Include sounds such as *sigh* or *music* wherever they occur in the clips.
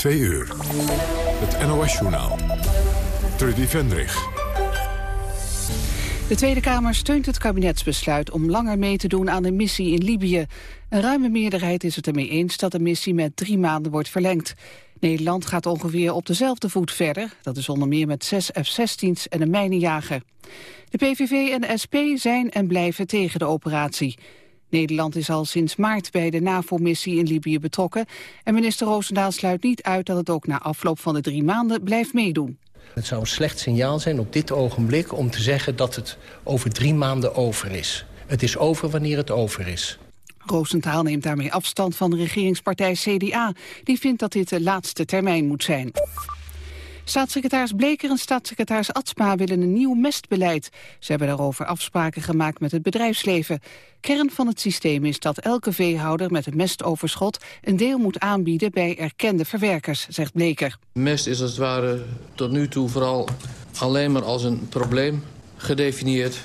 Twee uur. Het NOS-journaal. Trudy Vendrich. De Tweede Kamer steunt het kabinetsbesluit om langer mee te doen aan de missie in Libië. Een ruime meerderheid is het ermee eens dat de missie met drie maanden wordt verlengd. Nederland gaat ongeveer op dezelfde voet verder. Dat is onder meer met zes F-16's en een mijnenjager. De PVV en de SP zijn en blijven tegen de operatie. Nederland is al sinds maart bij de NAVO-missie in Libië betrokken... en minister Roosendaal sluit niet uit dat het ook na afloop van de drie maanden blijft meedoen. Het zou een slecht signaal zijn op dit ogenblik om te zeggen dat het over drie maanden over is. Het is over wanneer het over is. Roosentaal neemt daarmee afstand van de regeringspartij CDA. Die vindt dat dit de laatste termijn moet zijn. Staatssecretaris Bleker en staatssecretaris Atsma willen een nieuw mestbeleid. Ze hebben daarover afspraken gemaakt met het bedrijfsleven. Kern van het systeem is dat elke veehouder met een mestoverschot... een deel moet aanbieden bij erkende verwerkers, zegt Bleker. Mest is als het ware tot nu toe vooral alleen maar als een probleem gedefinieerd...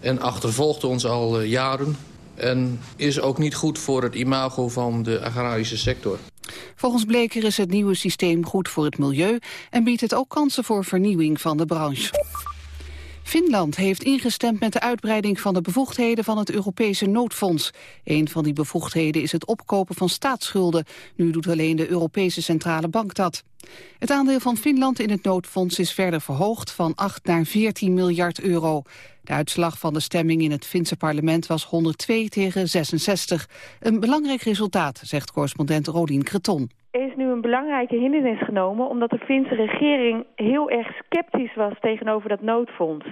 en achtervolgt ons al eh, jaren en is ook niet goed voor het imago van de agrarische sector. Volgens Bleker is het nieuwe systeem goed voor het milieu... en biedt het ook kansen voor vernieuwing van de branche. Finland heeft ingestemd met de uitbreiding van de bevoegdheden van het Europese noodfonds. Een van die bevoegdheden is het opkopen van staatsschulden. Nu doet alleen de Europese Centrale Bank dat. Het aandeel van Finland in het noodfonds is verder verhoogd van 8 naar 14 miljard euro. De uitslag van de stemming in het Finse parlement was 102 tegen 66. Een belangrijk resultaat, zegt correspondent Rodien Creton. Er is nu een belangrijke hindernis genomen... omdat de Finse regering heel erg sceptisch was tegenover dat noodfonds.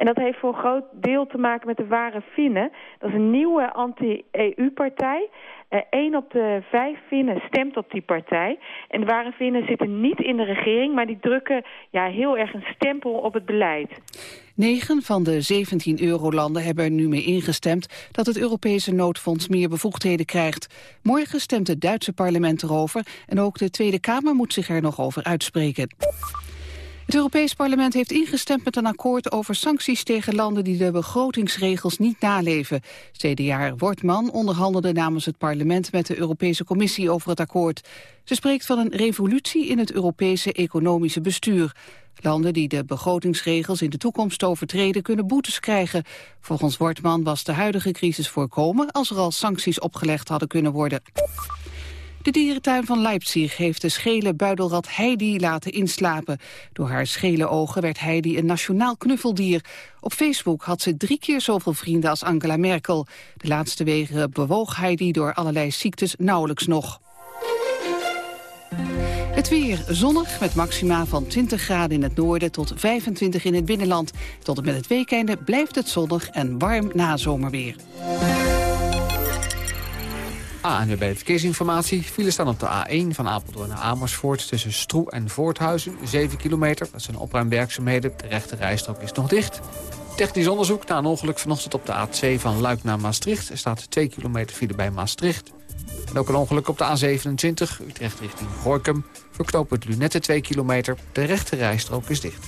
En dat heeft voor een groot deel te maken met de Ware Finnen. Dat is een nieuwe anti-EU-partij. Eén op de vijf Finnen stemt op die partij. En de Ware Finnen zitten niet in de regering... maar die drukken ja, heel erg een stempel op het beleid. Negen van de 17 eurolanden hebben er nu mee ingestemd dat het Europese noodfonds meer bevoegdheden krijgt. Morgen stemt het Duitse parlement erover en ook de Tweede Kamer moet zich er nog over uitspreken. Het Europees Parlement heeft ingestemd met een akkoord over sancties tegen landen die de begrotingsregels niet naleven. CDA Wortman onderhandelde namens het parlement met de Europese Commissie over het akkoord. Ze spreekt van een revolutie in het Europese economische bestuur. Landen die de begrotingsregels in de toekomst overtreden kunnen boetes krijgen. Volgens Wortman was de huidige crisis voorkomen als er al sancties opgelegd hadden kunnen worden. De dierentuin van Leipzig heeft de schele buidelrat Heidi laten inslapen. Door haar schele ogen werd Heidi een nationaal knuffeldier. Op Facebook had ze drie keer zoveel vrienden als Angela Merkel. De laatste wegen bewoog Heidi door allerlei ziektes nauwelijks nog. Het weer zonnig met maxima van 20 graden in het noorden tot 25 in het binnenland. Tot en met het weekende blijft het zonnig en warm na zomerweer. ANWB Verkeersinformatie. Files staan op de A1 van Apeldoorn naar Amersfoort... tussen Stroe en Voorthuizen, 7 kilometer. Dat zijn opruimwerkzaamheden. De rechte rijstrook is nog dicht. Technisch onderzoek na een ongeluk vanochtend op de A2 van Luik naar Maastricht. Er staat 2 kilometer file bij Maastricht. En ook een ongeluk op de A27, Utrecht richting Gorkum. Verknopen het Lunette 2 kilometer. De rechte rijstrook is dicht.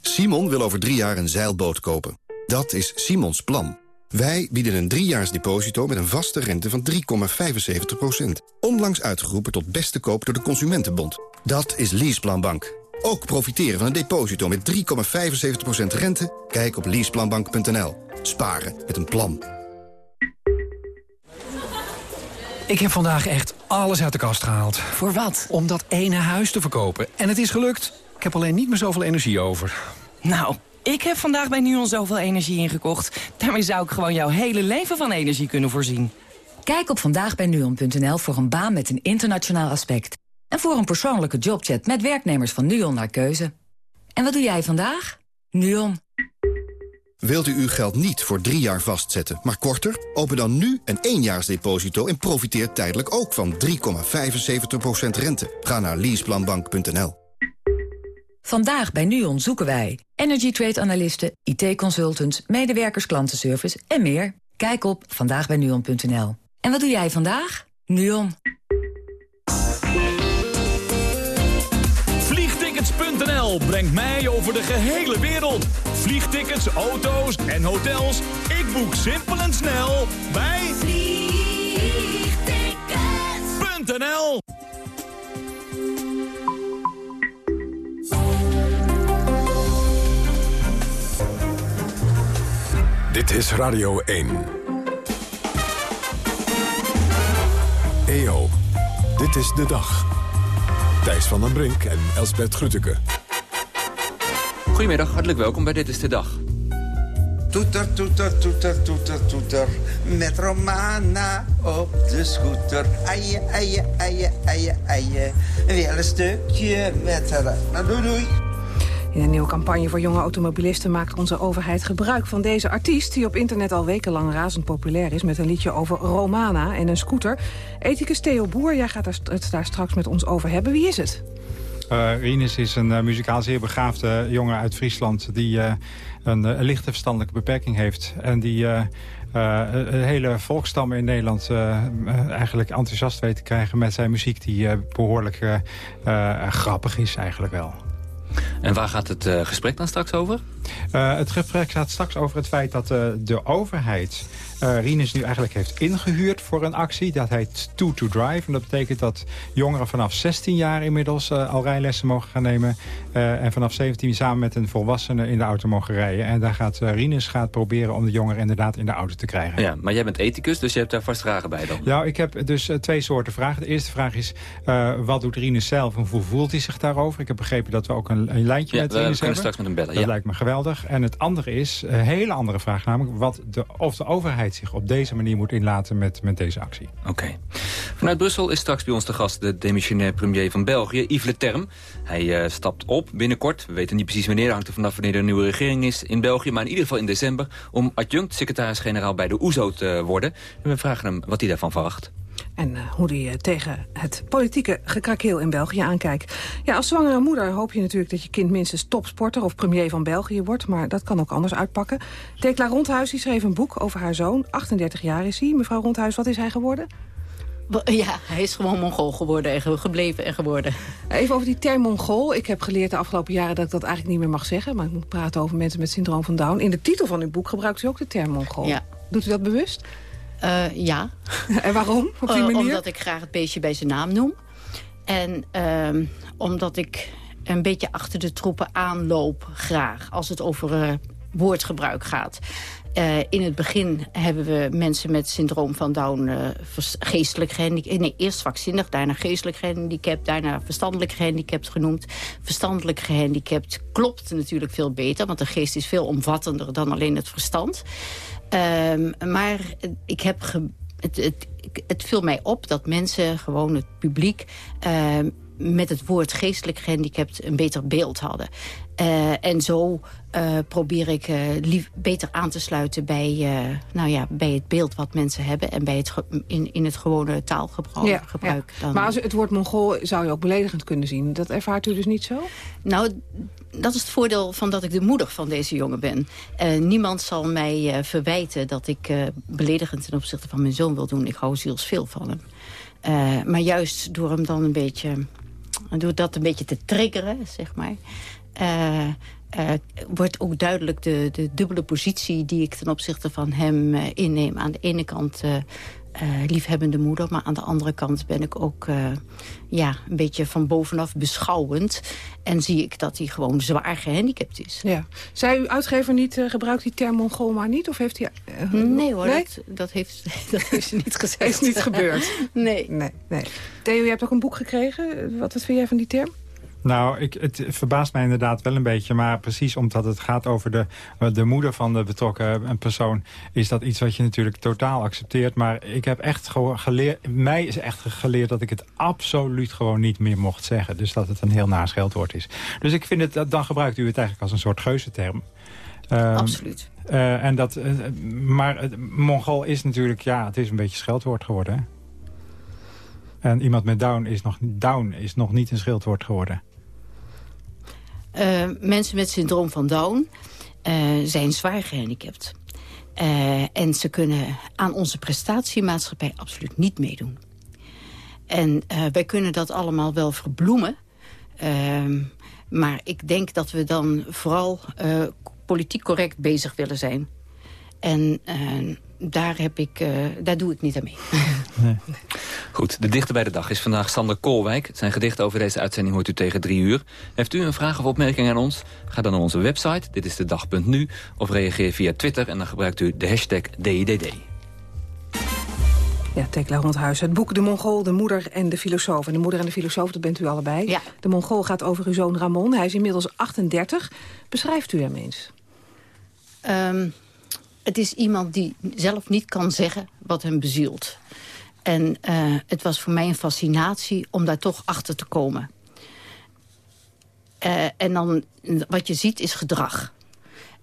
Simon wil over drie jaar een zeilboot kopen. Dat is Simons plan. Wij bieden een driejaars deposito met een vaste rente van 3,75%. Onlangs uitgeroepen tot beste koop door de Consumentenbond. Dat is Leaseplanbank. Ook profiteren van een deposito met 3,75% rente? Kijk op leaseplanbank.nl. Sparen met een plan. Ik heb vandaag echt alles uit de kast gehaald. Voor wat? Om dat ene huis te verkopen. En het is gelukt. Ik heb alleen niet meer zoveel energie over. Nou, ik heb vandaag bij NUON zoveel energie ingekocht. Daarmee zou ik gewoon jouw hele leven van energie kunnen voorzien. Kijk op vandaagbijnuon.nl voor een baan met een internationaal aspect. En voor een persoonlijke jobchat met werknemers van NUON naar keuze. En wat doe jij vandaag? NUON. Wilt u uw geld niet voor drie jaar vastzetten, maar korter? Open dan nu een éénjaarsdeposito en profiteer tijdelijk ook van 3,75% rente. Ga naar leaseplanbank.nl. Vandaag bij NUON zoeken wij energy trade analisten, IT-consultants, medewerkers klantenservice en meer. Kijk op vandaagbijnuon.nl. En wat doe jij vandaag? NUON. Vliegtickets.nl brengt mij over de gehele wereld. Vliegtickets, auto's en hotels. Ik boek simpel en snel bij vliegtickets.nl. is Radio 1. EO, dit is de dag. Thijs van den Brink en Elsbert Grütke. Goedemiddag, hartelijk welkom bij Dit is de Dag. Toeter, toeter, toeter, toeter, toeter. Met Romana op de scooter. Eie, eie, eie, eie, eie. Weer een stukje met haar. Nou, doei, doei. In een nieuwe campagne voor jonge automobilisten maakt onze overheid gebruik van deze artiest... die op internet al wekenlang razend populair is met een liedje over Romana en een scooter. Ethicus Theo Boer, jij gaat het daar straks met ons over hebben. Wie is het? Uh, Rinus is een uh, muzikaal zeer begaafde jongen uit Friesland... die uh, een, een, lichte verstandelijke beperking heeft. En die een hele volkstam in Nederland eigenlijk enthousiast weet te krijgen... met zijn muziek die behoorlijk grappig is eigenlijk wel. En waar gaat het uh, gesprek dan straks over? Uh, het gesprek gaat straks over het feit dat uh, de overheid uh, Rinus nu eigenlijk heeft ingehuurd voor een actie. Dat heet Two to Drive. En dat betekent dat jongeren vanaf 16 jaar inmiddels uh, al rijlessen mogen gaan nemen. Uh, en vanaf 17 samen met een volwassene in de auto mogen rijden. En daar gaat Rinus gaat proberen om de jongeren inderdaad in de auto te krijgen. Ja, maar jij bent ethicus, dus je hebt daar vast vragen bij dan. Ja, ik heb dus twee soorten vragen. De eerste vraag is, wat doet Rinus zelf en hoe voelt hij zich daarover? Ik heb begrepen dat we ook een, een lijntje ja, met we Rinus kunnen hebben. straks met hem bellen. Dat ja. lijkt me geweldig. En het andere is, een hele andere vraag namelijk, wat de, of de overheid zich op deze manier moet inlaten met, met deze actie. Oké. Vanuit Brussel is straks bij ons de gast de demissionair premier van België, Yves Le Terme. Hij uh, stapt op binnenkort. We weten niet precies wanneer, hangt er vanaf wanneer er een nieuwe regering is in België. Maar in ieder geval in december om adjunct secretaris-generaal bij de OESO te worden. En we vragen hem wat hij daarvan verwacht. En uh, hoe hij uh, tegen het politieke gekrakeel in België aankijkt. Ja, als zwangere moeder hoop je natuurlijk dat je kind minstens topsporter of premier van België wordt. Maar dat kan ook anders uitpakken. Tekla Rondhuis die schreef een boek over haar zoon. 38 jaar is hij. Mevrouw Rondhuis, wat is hij geworden? Ja, hij is gewoon Mongool geworden en gebleven en geworden. Even over die term Mongool. Ik heb geleerd de afgelopen jaren dat ik dat eigenlijk niet meer mag zeggen. Maar ik moet praten over mensen met syndroom van Down. In de titel van uw boek gebruikt u ook de term Mongool. Ja. Doet u dat bewust? Uh, ja. en waarom? Op die uh, manier? Omdat ik graag het beestje bij zijn naam noem. En uh, omdat ik een beetje achter de troepen aanloop graag. Als het over woordgebruik gaat. Uh, in het begin hebben we mensen met syndroom van Down uh, geestelijk gehandicapt. Nee, eerst vakzinnig, daarna geestelijk gehandicapt, daarna verstandelijk gehandicapt genoemd. Verstandelijk gehandicapt klopt natuurlijk veel beter, want de geest is veel omvattender dan alleen het verstand. Uh, maar ik heb het, het, het viel mij op dat mensen, gewoon het publiek... Uh, met het woord geestelijk gehandicapt een beter beeld hadden. Uh, en zo uh, probeer ik uh, lief, beter aan te sluiten bij, nou ja, bij het beeld wat mensen hebben... en bij het in, in het gewone taalgebruik. Ja, gebruik ja. Maar als het woord Mongool zou je ook beledigend kunnen zien. Dat ervaart u dus niet zo? Nou, dat is het voordeel van dat ik de moeder van deze jongen ben. niemand zal mij verwijten dat ik beledigend ten opzichte van mijn zoon wil doen. Ik hou zielsveel van hem. maar juist door hem dan een beetje... door dat een beetje te triggeren, zeg maar... Uh, uh, wordt ook duidelijk de, de dubbele positie die ik ten opzichte van hem uh, inneem. Aan de ene kant liefhebbende moeder, maar aan de andere kant ben ik ook ja, een beetje van bovenaf beschouwend. En zie ik dat hij gewoon zwaar gehandicapt is. Ja. Zij uw uitgever niet, gebruikt die term Mongool maar niet? Of heeft hij, nee hoor, nee? Dat, dat, heeft, *laughs* dat heeft ze niet gezegd. is niet gebeurd? *laughs* nee. nee, nee. Theo, je hebt ook een boek gekregen. Wat, wat vind jij van die term? Nou, ik, het verbaast mij inderdaad wel een beetje. Maar precies omdat het gaat over de, de moeder van de betrokken persoon... is dat iets wat je natuurlijk totaal accepteert. Maar ik heb echt geleerd... Mij is echt geleerd dat ik het absoluut gewoon niet meer mocht zeggen. Dus dat het een heel nascheldwoord is. Dus ik vind het... Dan gebruikt u het eigenlijk als een soort geuzenterm. Um, Absoluut. Uh, en dat, uh, maar het, Mongool is natuurlijk... Ja, het is een beetje scheldwoord geworden. Hè? En iemand met Down is nog, down is nog niet een schildwoord geworden. Uh, mensen met syndroom van Down uh, zijn zwaar gehandicapt. Uh, en ze kunnen aan onze prestatiemaatschappij absoluut niet meedoen. En wij kunnen dat allemaal wel verbloemen. Ehm, maar ik denk dat we dan vooral politiek correct bezig willen zijn. En daar, heb ik, uh, daar doe ik niet aan mee. *laughs* Nee. Goed, de dichter bij de dag is vandaag Sander Koolwijk. Zijn gedicht over deze uitzending hoort u tegen drie uur. Heeft u een vraag of opmerking aan ons? Ga dan naar onze website, dit is de dag.nu... of reageer via Twitter en dan gebruikt u de hashtag DIDD. Ja, Tekla Rondhuis. Het boek De Mongool, de moeder en de filosoof. En de moeder en de filosoof, dat bent u allebei. Ja. De Mongool gaat over uw zoon Ramon. Hij is inmiddels 38. Beschrijft u hem eens? Um, het is iemand die zelf niet kan zeggen wat hem bezielt. En uh, het was voor mij een fascinatie om daar toch achter te komen. Uh, en dan, wat je ziet, is gedrag.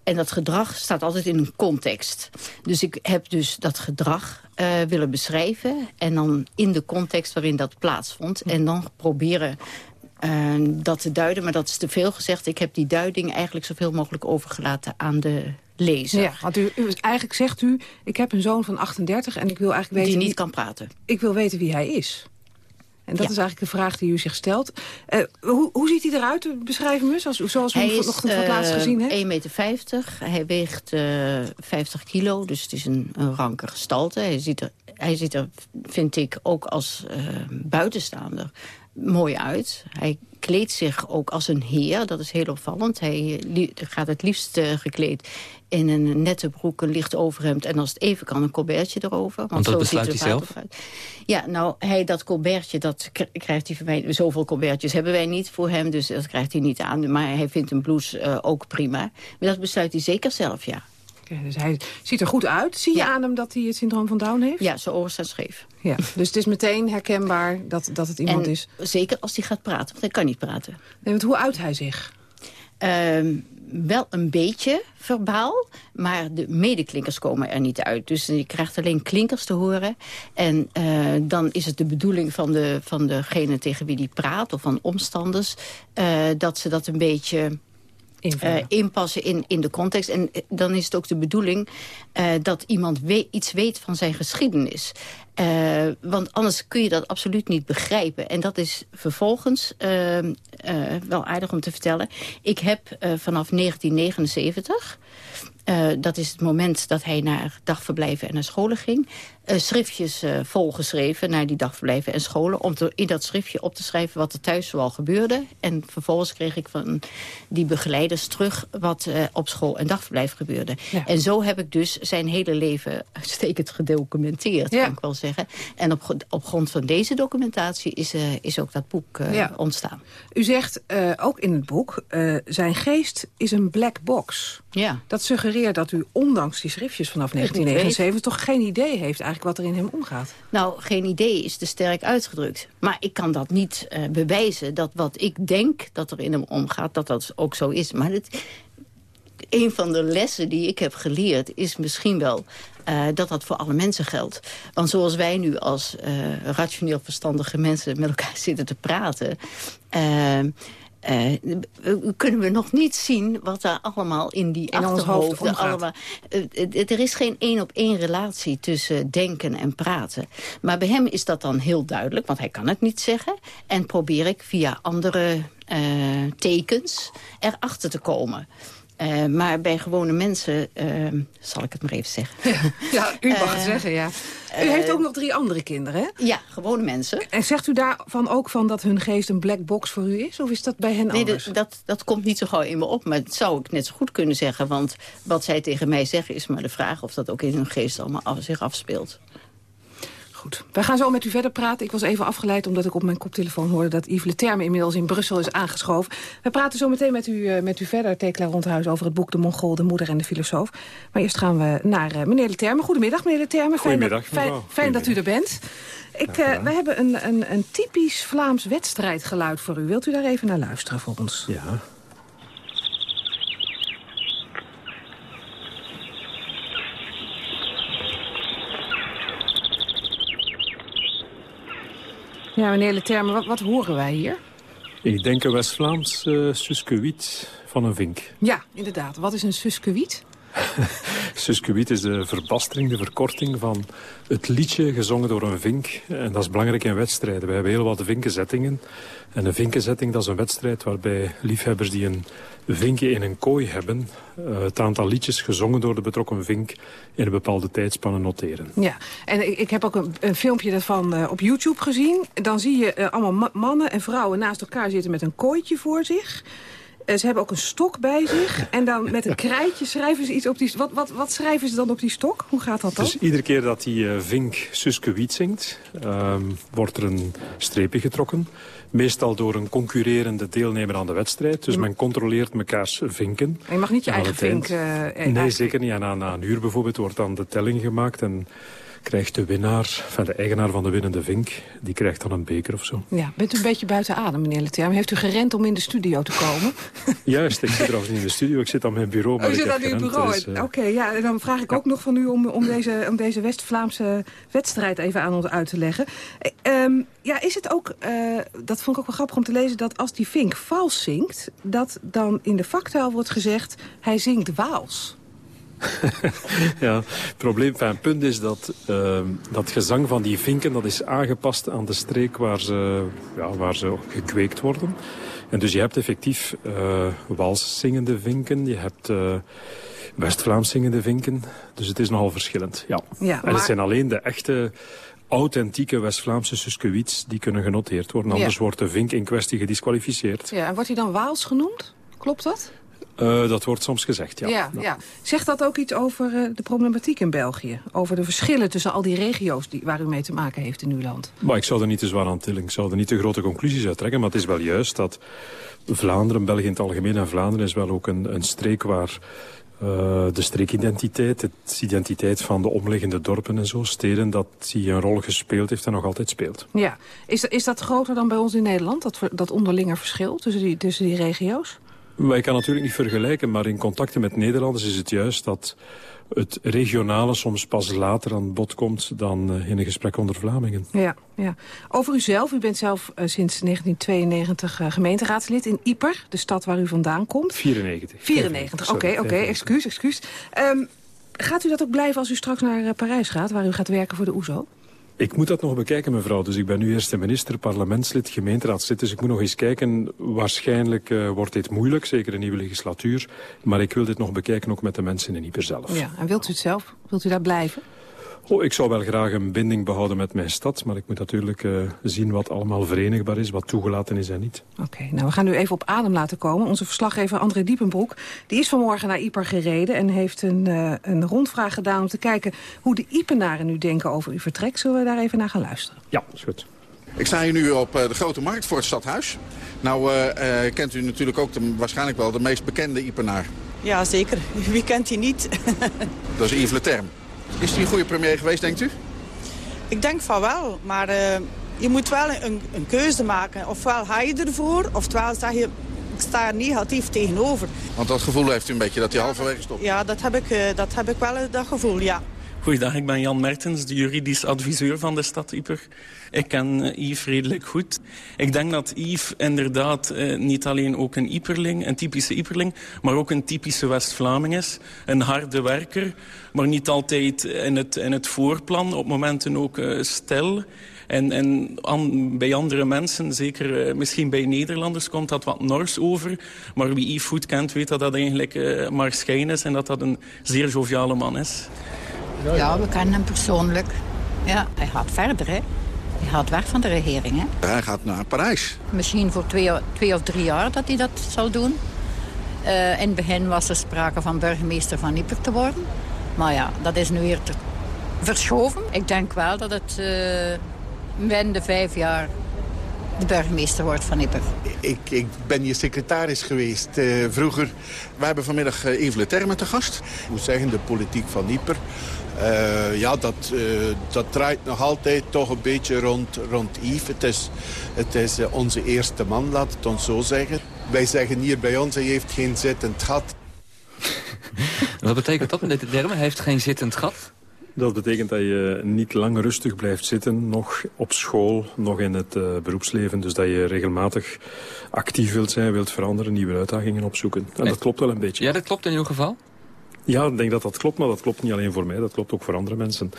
En dat gedrag staat altijd in een context. Dus ik heb dus dat gedrag uh, willen beschrijven... en dan in de context waarin dat plaatsvond... en dan proberen uh, dat te duiden. Maar dat is te veel gezegd. Ik heb die duiding eigenlijk zoveel mogelijk overgelaten aan de lezer. Ja, want u, u, eigenlijk zegt u, ik heb een zoon van 38 en ik wil eigenlijk weten... Die niet kan praten. Ik wil weten wie hij is. En dat ja. is eigenlijk de vraag die u zich stelt. Uh, hoe, hoe, ziet hij eruit? Beschrijf hem eens, als, zoals we hem vanochtend voor het laatst gezien hebben. 1,50 meter. Hij weegt uh, 50 kilo, dus het is een, een ranke gestalte. Hij ziet, er, hij ziet er, vind ik, ook als uh, buitenstaander mooi uit. Hij kleedt zich ook als een heer, dat is heel opvallend. Hij gaat het liefst uh, gekleed in een nette broek, een licht overhemd... en als het even kan, een colbertje erover. Want, want dat zo besluit hij zelf? Uit. Ja, nou, hij, dat colbertje, dat krijgt hij van mij... Zoveel colbertjes hebben wij niet voor hem, dus dat krijgt hij niet aan. Maar hij vindt een blouse uh, ook prima. Maar dat besluit hij zeker zelf, ja. Dus hij ziet er goed uit. Zie je ja. aan hem dat hij het syndroom van Down heeft? Ja, zijn oren staan scheef. Ja, dus het is meteen herkenbaar dat, dat het iemand en is. Zeker als hij gaat praten, want hij kan niet praten. Nee, want hoe uit hij zich? Um, wel een beetje verbaal, maar de medeklinkers komen er niet uit. Dus je krijgt alleen klinkers te horen. En uh, dan is het de bedoeling van, de, van degene tegen wie die praat... of van omstanders, uh, dat ze dat een beetje... Uh, inpassen in, in de context. En dan is het ook de bedoeling uh, dat iemand iets weet van zijn geschiedenis. Want anders kun je dat absoluut niet begrijpen. En dat is vervolgens wel aardig om te vertellen. Ik heb vanaf 1979... Uh, dat is het moment dat hij naar dagverblijven en naar scholen ging. Uh, schriftjes uh, volgeschreven naar die dagverblijven en scholen... om te, in dat schriftje op te schrijven wat er thuis zoal gebeurde. En vervolgens kreeg ik van die begeleiders terug... wat op school en dagverblijf gebeurde. Ja. En zo heb ik dus zijn hele leven uitstekend gedocumenteerd, ja. kan ik wel zeggen. En op, op grond van deze documentatie is, is ook dat boek ja. ontstaan. U zegt ook in het boek... zijn geest is een black box. Ja. Dat suggereert dat u ondanks die schriftjes vanaf 1979... toch geen idee heeft wat er in hem omgaat. Nou, geen idee is te sterk uitgedrukt. Maar ik kan dat niet uh, bewijzen, dat wat ik denk dat er in hem omgaat... dat dat ook zo is. Maar het, een van de lessen die ik heb geleerd is misschien wel... Uh, dat dat voor alle mensen geldt. Want zoals wij nu als uh, rationeel verstandige mensen met elkaar *laughs* zitten te praten... kunnen we nog niet zien wat daar allemaal in die in achterhoofden allemaal... Uh, er is geen één op één relatie tussen denken en praten. Maar bij hem is dat dan heel duidelijk, want hij kan het niet zeggen. En probeer ik via andere uh, tekens erachter te komen. Uh, maar bij gewone mensen, uh, zal ik het maar even zeggen. Ja, u mag uh, het zeggen, ja. U heeft ook nog drie andere kinderen, hè? Ja, gewone mensen. En zegt u daarvan ook van dat hun geest een black box voor u is? Of is dat bij hen nee, anders? Nee, dat, dat komt niet zo gauw in me op. Maar dat zou ik net zo goed kunnen zeggen. Want wat zij tegen mij zeggen is maar de vraag... of dat ook in hun geest allemaal af, zich afspeelt. Goed. Wij gaan zo met u verder praten. Ik was even afgeleid omdat ik op mijn koptelefoon hoorde... dat Yves Le Terme inmiddels in Brussel is aangeschoven. We praten zo meteen met u, uh, met u verder, Tekla Rondhuis... over het boek De Mongool, de moeder en de filosoof. Maar eerst gaan we naar uh, meneer Le Terme. Goedemiddag, meneer Le Terme. Goedemiddag, fijn, dat, fijn, fijn dat u er bent. Ik, uh, we hebben een, een, een typisch Vlaams wedstrijdgeluid voor u. Wilt u daar even naar luisteren voor ons? Ja. Ja, meneer Leterme, wat, wat horen wij hier? Ik denk een West-Vlaams uh, van een vink. Ja, inderdaad. Wat is een suskewiet? *laughs* Suskewiet is de verbastering, de verkorting van het liedje gezongen door een vink. En dat is belangrijk in wedstrijden. We hebben heel wat vinkenzettingen. En een vinkenzetting dat is een wedstrijd waarbij liefhebbers die een vinkje in een kooi hebben... Uh, het aantal liedjes gezongen door de betrokken vink in een bepaalde tijdspanne noteren. Ja, en ik, heb ook een, een filmpje daarvan uh, op YouTube gezien. Dan zie je uh, allemaal mannen en vrouwen naast elkaar zitten met een kooitje voor zich... Eh, ze hebben ook een stok bij zich. En dan met een krijtje schrijven ze iets op die... Wat, wat, wat schrijven ze dan op die stok? Hoe gaat dat dan? Dus iedere keer dat die uh, vink Suske Wiet zingt... Um, wordt er een streepje getrokken. Meestal door een concurrerende deelnemer aan de wedstrijd. Dus men controleert mekaars vinken. En je mag niet je eigen vink... Uh, nee, zeker niet. En een uur bijvoorbeeld wordt dan de telling gemaakt... En krijgt de winnaar, van de eigenaar van de winnende vink... die krijgt dan een beker of zo. Ja, bent u een beetje buiten adem, meneer Leterme? Heeft u gerend om in de studio te komen? *laughs* Juist, ik zit trouwens niet in de studio, ik zit aan mijn bureau. Maar oh, u zit aan uw bureau? Dus, uh... Oké, ja, dan vraag ik ook nog van u om, om deze, om deze West-Vlaamse wedstrijd even aan ons uit te leggen. Um, ja, is het ook, uh, dat vond ik ook wel grappig om te lezen... dat als die vink vals zingt, dat dan in de vaktaal wordt gezegd... hij zingt Waals. *laughs* ja, het probleem van het punt is dat uh, dat gezang van die vinken... dat is aangepast aan de streek waar ze, ja, waar ze gekweekt worden. En dus je hebt effectief uh, Waals zingende vinken, je hebt uh, West-Vlaams zingende vinken. Dus het is nogal verschillend, ja. ja maar... En het zijn alleen de echte authentieke West-Vlaamse Suskewiets die kunnen genoteerd worden. Anders ja. wordt de vink in kwestie gedisqualificeerd. Ja, en wordt hij dan Waals genoemd? Klopt dat? Uh, dat wordt soms gezegd, ja. ja, ja. Zegt dat ook iets over uh, de problematiek in België? Over de verschillen tussen al die regio's die, waar u mee te maken heeft in uw land? Maar ik zou er niet te zwaar aan tillen. Ik zou er niet te grote conclusies uit trekken. Maar het is wel juist dat Vlaanderen, België in het algemeen... en Vlaanderen is wel ook een, een streek waar uh, de streekidentiteit, de identiteit van de omliggende dorpen en zo, steden, dat die een rol gespeeld heeft en nog altijd speelt. Ja. Is, is dat groter dan bij ons in Nederland, dat, dat onderlinge verschil tussen die, tussen die regio's? Ik kan natuurlijk niet vergelijken, maar in contacten met Nederlanders is het juist dat het regionale soms pas later aan bod komt dan uh, in een gesprek onder Vlamingen. Ja, ja. Over uzelf, u bent zelf uh, sinds 1992 uh, gemeenteraadslid in Ieper, de stad waar u vandaan komt. 94. 94, oké, oké, okay, excuus, excuus. Um, gaat u dat ook blijven als u straks naar Parijs gaat, waar u gaat werken voor de OESO? Ik moet dat nog bekijken, mevrouw. Dus ik ben nu eerste minister, parlementslid, gemeenteraadslid. Dus ik moet nog eens kijken. Waarschijnlijk uh, wordt dit moeilijk, zeker een nieuwe legislatuur. Maar ik wil dit nog bekijken, ook met de mensen in Ieper zelf. Ja, en wilt u het zelf? Wilt u daar blijven? Oh, ik zou wel graag een binding behouden met mijn stad. Maar ik moet natuurlijk uh, zien wat allemaal verenigbaar is, wat toegelaten is en niet. Oké, okay, nou we gaan u even op adem laten komen. Onze verslaggever André Diepenbroek die is vanmorgen naar Ieper gereden... en heeft een, uh, een rondvraag gedaan om te kijken hoe de Iepenaren nu denken over uw vertrek. Zullen we daar even naar gaan luisteren? Ja, is goed. Ik sta hier nu op uh, de Grote Markt voor het Stadhuis. Nou kent u natuurlijk ook de, waarschijnlijk wel de meest bekende Iepenaar. Ja, zeker. Wie kent die niet? *laughs* Dat is Yves Le Terme. Is hij een goede premier geweest, denkt u? Ik denk van wel, maar uh, je moet wel een, een, keuze maken. Ofwel ga je ervoor, oftewel zeg je, ik sta er negatief tegenover. Want dat gevoel heeft u een beetje, dat hij halverwege stopt? Ja, dat heb ik, uh, dat heb ik wel, dat gevoel, ja. Goeiedag, ik ben Jan Mertens, de juridisch adviseur van de stad Ieper. Ik ken uh, Yves redelijk goed. Ik denk dat Yves inderdaad uh, niet alleen ook een Ieperling, een typische Ieperling, maar ook een typische West-Vlaming is. Een harde werker, maar niet altijd in het, in het voorplan, op momenten ook uh, stil. En, en bij andere mensen, zeker uh, misschien bij Nederlanders, komt dat wat nors over. Maar wie Yves goed kent, weet dat dat eigenlijk maar schijn is en dat dat een zeer joviale man is. Ja, we kennen hem persoonlijk. Ja, hij gaat verder, hè. Hij gaat weg van de regering, hè. Hij gaat naar Parijs. Misschien voor twee, twee of drie jaar dat hij dat zal doen. Uh, in het begin was er sprake van burgemeester van Ieper te worden. Maar ja, dat is nu weer verschoven. Ik denk wel dat het uh, binnen de vijf jaar de burgemeester wordt van Ieper. Ik, ik ben je secretaris geweest uh, vroeger. We hebben vanmiddag uh, Yves Le Terme te gast. Ik moet zeggen, de politiek van Ieper... Uh, ja, dat, uh, dat draait nog altijd toch een beetje rond, rond Yves. Het is, het is uh, onze eerste man, laat het ons zo zeggen. Wij zeggen hier bij ons, hij heeft geen zittend gat. *laughs* Wat betekent dat met dit term? Hij heeft geen zittend gat? Dat betekent dat je niet lang rustig blijft zitten, nog op school, nog in het uh, beroepsleven. Dus dat je regelmatig actief wilt zijn, wilt veranderen, nieuwe uitdagingen opzoeken. En dat klopt wel een beetje. Ja, dat klopt in uw geval? Ja, ik denk dat dat klopt, maar dat klopt niet alleen voor mij. Dat klopt ook voor andere mensen.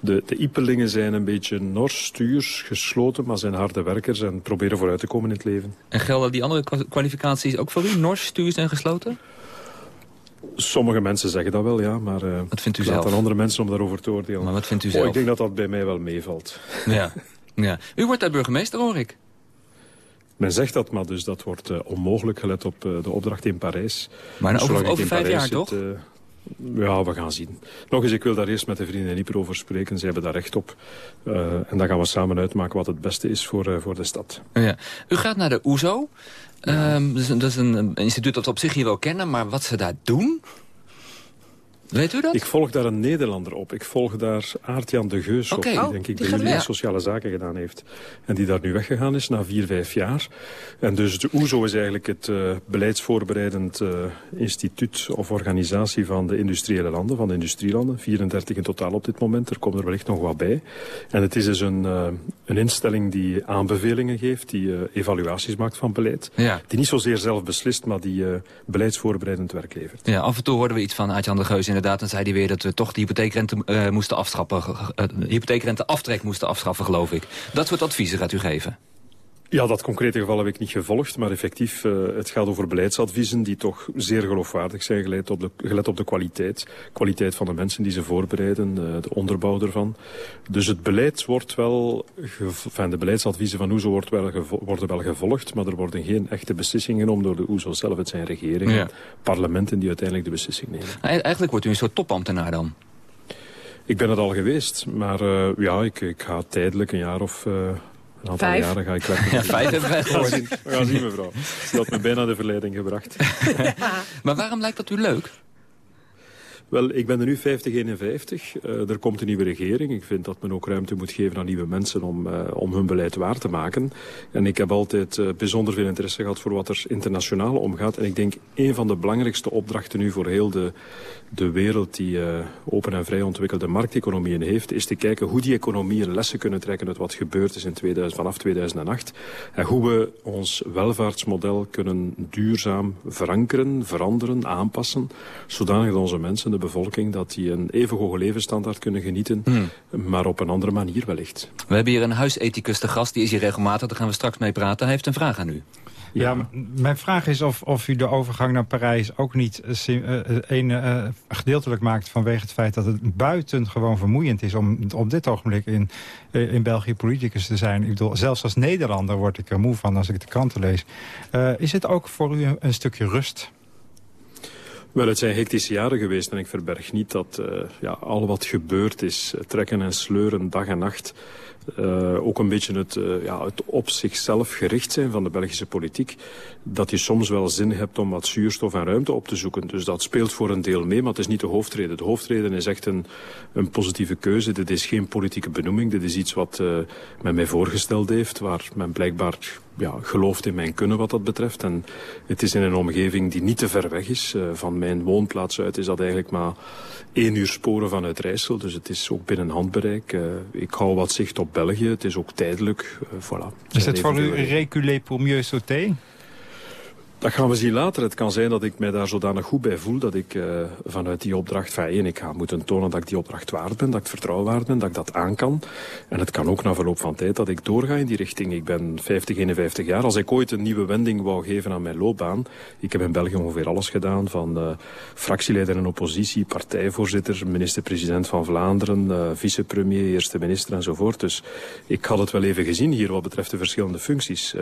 De, de Ipelingen zijn een beetje nors, stuurs, gesloten, maar zijn harde werkers en proberen vooruit te komen in het leven. En gelden die andere kwalificaties ook voor u? Nors, stuurs en gesloten? Sommige mensen zeggen dat wel, ja. Maar uh, wat vindt u zelf? aan andere mensen om daarover te oordelen. Maar wat vindt u oh, zelf? ik denk dat dat bij mij wel meevalt. Ja. ja. U wordt daar burgemeester, hoor ik. Men zegt dat, maar dus dat wordt uh, onmogelijk gelet op uh, de opdracht in Parijs. Maar nou, over, over vijf jaar, zit, toch? Ja, we gaan zien. Nog eens, ik wil daar eerst met de vrienden Ieper over spreken. Ze hebben daar recht op. Uh, en dan gaan we samen uitmaken wat het beste is voor, uh, voor de stad. Ja. U gaat naar de OESO. Ja. Um, dat, is een, dat is een instituut dat we op zich hier wel kennen. Maar wat ze daar doen... Weet u dat? Ik volg daar een Nederlander op. Ik volg daar Aart-Jan de Geus okay. op. Die oh, denk ik die bij jullie sociale zaken gedaan heeft. En die daar nu weggegaan is na vier, vijf jaar. En dus de OESO is eigenlijk het uh, beleidsvoorbereidend uh, instituut of organisatie van de industriële landen, van de industrielanden. 34 in totaal op dit moment. Er komt er wellicht nog wat bij. En het is dus een, uh, een instelling die aanbevelingen geeft, die evaluaties maakt van beleid. Ja. Die niet zozeer zelf beslist, maar die beleidsvoorbereidend werk levert. Ja, af en toe hoorden we iets van Aart-Jan de Geus inderdaad. Dan zei hij weer dat we toch de hypotheekrente uh, moesten afschaffen. Uh, de hypotheekrente aftrek moesten afschaffen, geloof ik. Dat soort adviezen gaat u geven? Ja, dat concrete geval heb ik niet gevolgd, maar effectief, uh, het gaat over beleidsadviezen die toch zeer geloofwaardig zijn, gelet op de, gelet op de kwaliteit. Kwaliteit van de mensen die ze voorbereiden, uh, de onderbouw ervan. Dus het beleid wordt wel, enfin, de beleidsadviezen van OESO wordt wel worden wel gevolgd, maar er worden geen echte beslissingen genomen door de OESO zelf. Het zijn regeringen, ja. parlementen die uiteindelijk de beslissing nemen. Eigenlijk wordt u een soort topambtenaar dan? Ik ben het al geweest, maar uh, ja, ik, ik ga tijdelijk een jaar of... Een aantal vijf. jaren ga ik weg. *laughs* Ja, vijf en vijf. We gaan zien, we gaan zien mevrouw. Dat had me bijna de verleiding gebracht. *laughs* Ja. Maar waarom lijkt dat u leuk? Wel, ik ben er nu 50, 51. Uh, er komt een nieuwe regering. Ik vind dat men ook ruimte moet geven aan nieuwe mensen om, uh, om hun beleid waar te maken. En ik heb altijd uh, bijzonder veel interesse gehad voor wat er internationaal omgaat. En ik denk een van de belangrijkste opdrachten nu voor heel de, de wereld die open en vrij ontwikkelde markteconomieën heeft, is te kijken hoe die economieën lessen kunnen trekken uit wat gebeurd is in 2000, vanaf 2008. En hoe we ons welvaartsmodel kunnen duurzaam verankeren, veranderen, aanpassen, zodanig dat onze mensen de bevolking dat die een even hoge levensstandaard kunnen genieten, hmm. maar op een andere manier wellicht. We hebben hier een huisethicus te gast, die is hier regelmatig, daar gaan we straks mee praten. Hij heeft een vraag aan u. Ja, mijn vraag is of, of u de overgang naar Parijs ook niet uh, een, uh, gedeeltelijk maakt... vanwege het feit dat het buitengewoon vermoeiend is... om op dit ogenblik in, in België politicus te zijn. Ik bedoel, zelfs als Nederlander word ik er moe van als ik de kranten lees. is het ook voor u een, een stukje rust? Wel, het zijn hectische jaren geweest en ik verberg niet dat ja, al wat gebeurd is, trekken en sleuren dag en nacht, uh, ook een beetje het, uh, ja, het op zichzelf gericht zijn van de Belgische politiek, dat je soms wel zin hebt om wat zuurstof en ruimte op te zoeken. Dus dat speelt voor een deel mee, maar het is niet de hoofdreden. De hoofdreden is echt een, een positieve keuze. Dit is geen politieke benoeming, dit is iets wat uh, men mij voorgesteld heeft, waar men blijkbaar ja, gelooft in mijn kunnen wat dat betreft. En het is in een omgeving die niet te ver weg is. Uh, van mijn woonplaats uit is dat eigenlijk maar één uur sporen vanuit Rijssel. Dus het is ook binnen handbereik. Uh, ik hou wat zicht op België. Het is ook tijdelijk. Uh, voilà. Is het voor u reculer pour mieux sauter? Dat gaan we zien later. Het kan zijn dat ik mij daar zodanig goed bij voel dat ik uh, vanuit die opdracht van één, ik ga moeten tonen dat ik die opdracht waard ben, dat ik vertrouwen waard ben, dat ik dat aan kan. En het kan ook na verloop van tijd dat ik doorga in die richting. Ik ben 50, 51 jaar. Als ik ooit een nieuwe wending wou geven aan mijn loopbaan, ik heb in België ongeveer alles gedaan, van uh, fractieleider in oppositie, partijvoorzitter, minister-president van Vlaanderen, uh, vicepremier, eerste minister enzovoort. Dus ik had het wel even gezien hier wat betreft de verschillende functies.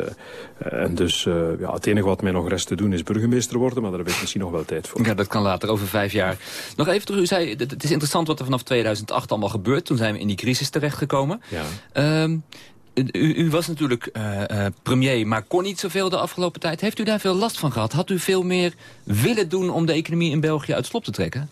En dus ja, het enige wat mij nog rest te doen is burgemeester worden, maar daar heb ik misschien nog wel tijd voor. Ja, dat kan later, over vijf jaar. Nog even terug, u zei, het is interessant wat er vanaf 2008 allemaal gebeurt. Toen zijn we in die crisis terechtgekomen. Ja. Um, u, u, was natuurlijk uh, uh, premier, maar kon niet zoveel de afgelopen tijd. Heeft u daar veel last van gehad? Had u veel meer willen doen om de economie in België uit slop te trekken?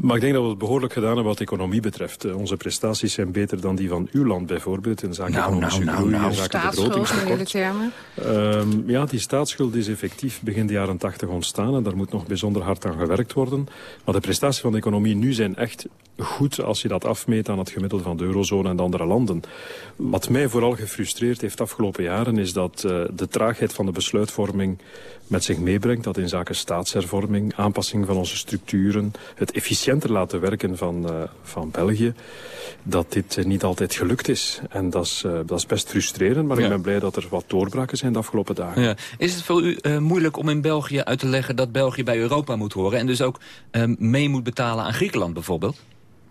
Maar ik denk dat we het behoorlijk gedaan hebben wat economie betreft. Uh, onze prestaties zijn beter dan die van uw land bijvoorbeeld... in zaken nou, economische nou, groei, nou, in zaken begrotingstekort. termen? Um, ja, die staatsschuld is effectief begin de jaren 80 ontstaan... en daar moet nog bijzonder hard aan gewerkt worden. Maar de prestaties van de economie nu zijn echt goed... als je dat afmeet aan het gemiddelde van de eurozone en de andere landen. Wat mij vooral gefrustreerd heeft de afgelopen jaren... is dat uh, de traagheid van de besluitvorming met zich meebrengt. Dat in zaken staatshervorming, aanpassing van onze structuren... het efficiënter laten werken van, uh, van België... dat dit uh, niet altijd gelukt is. En dat is, uh, dat is best frustrerend, maar ja. ik ben blij dat er wat doorbraken zijn de afgelopen dagen. Ja. Is het voor u moeilijk om in België uit te leggen dat België bij Europa moet horen... en dus ook mee moet betalen aan Griekenland bijvoorbeeld?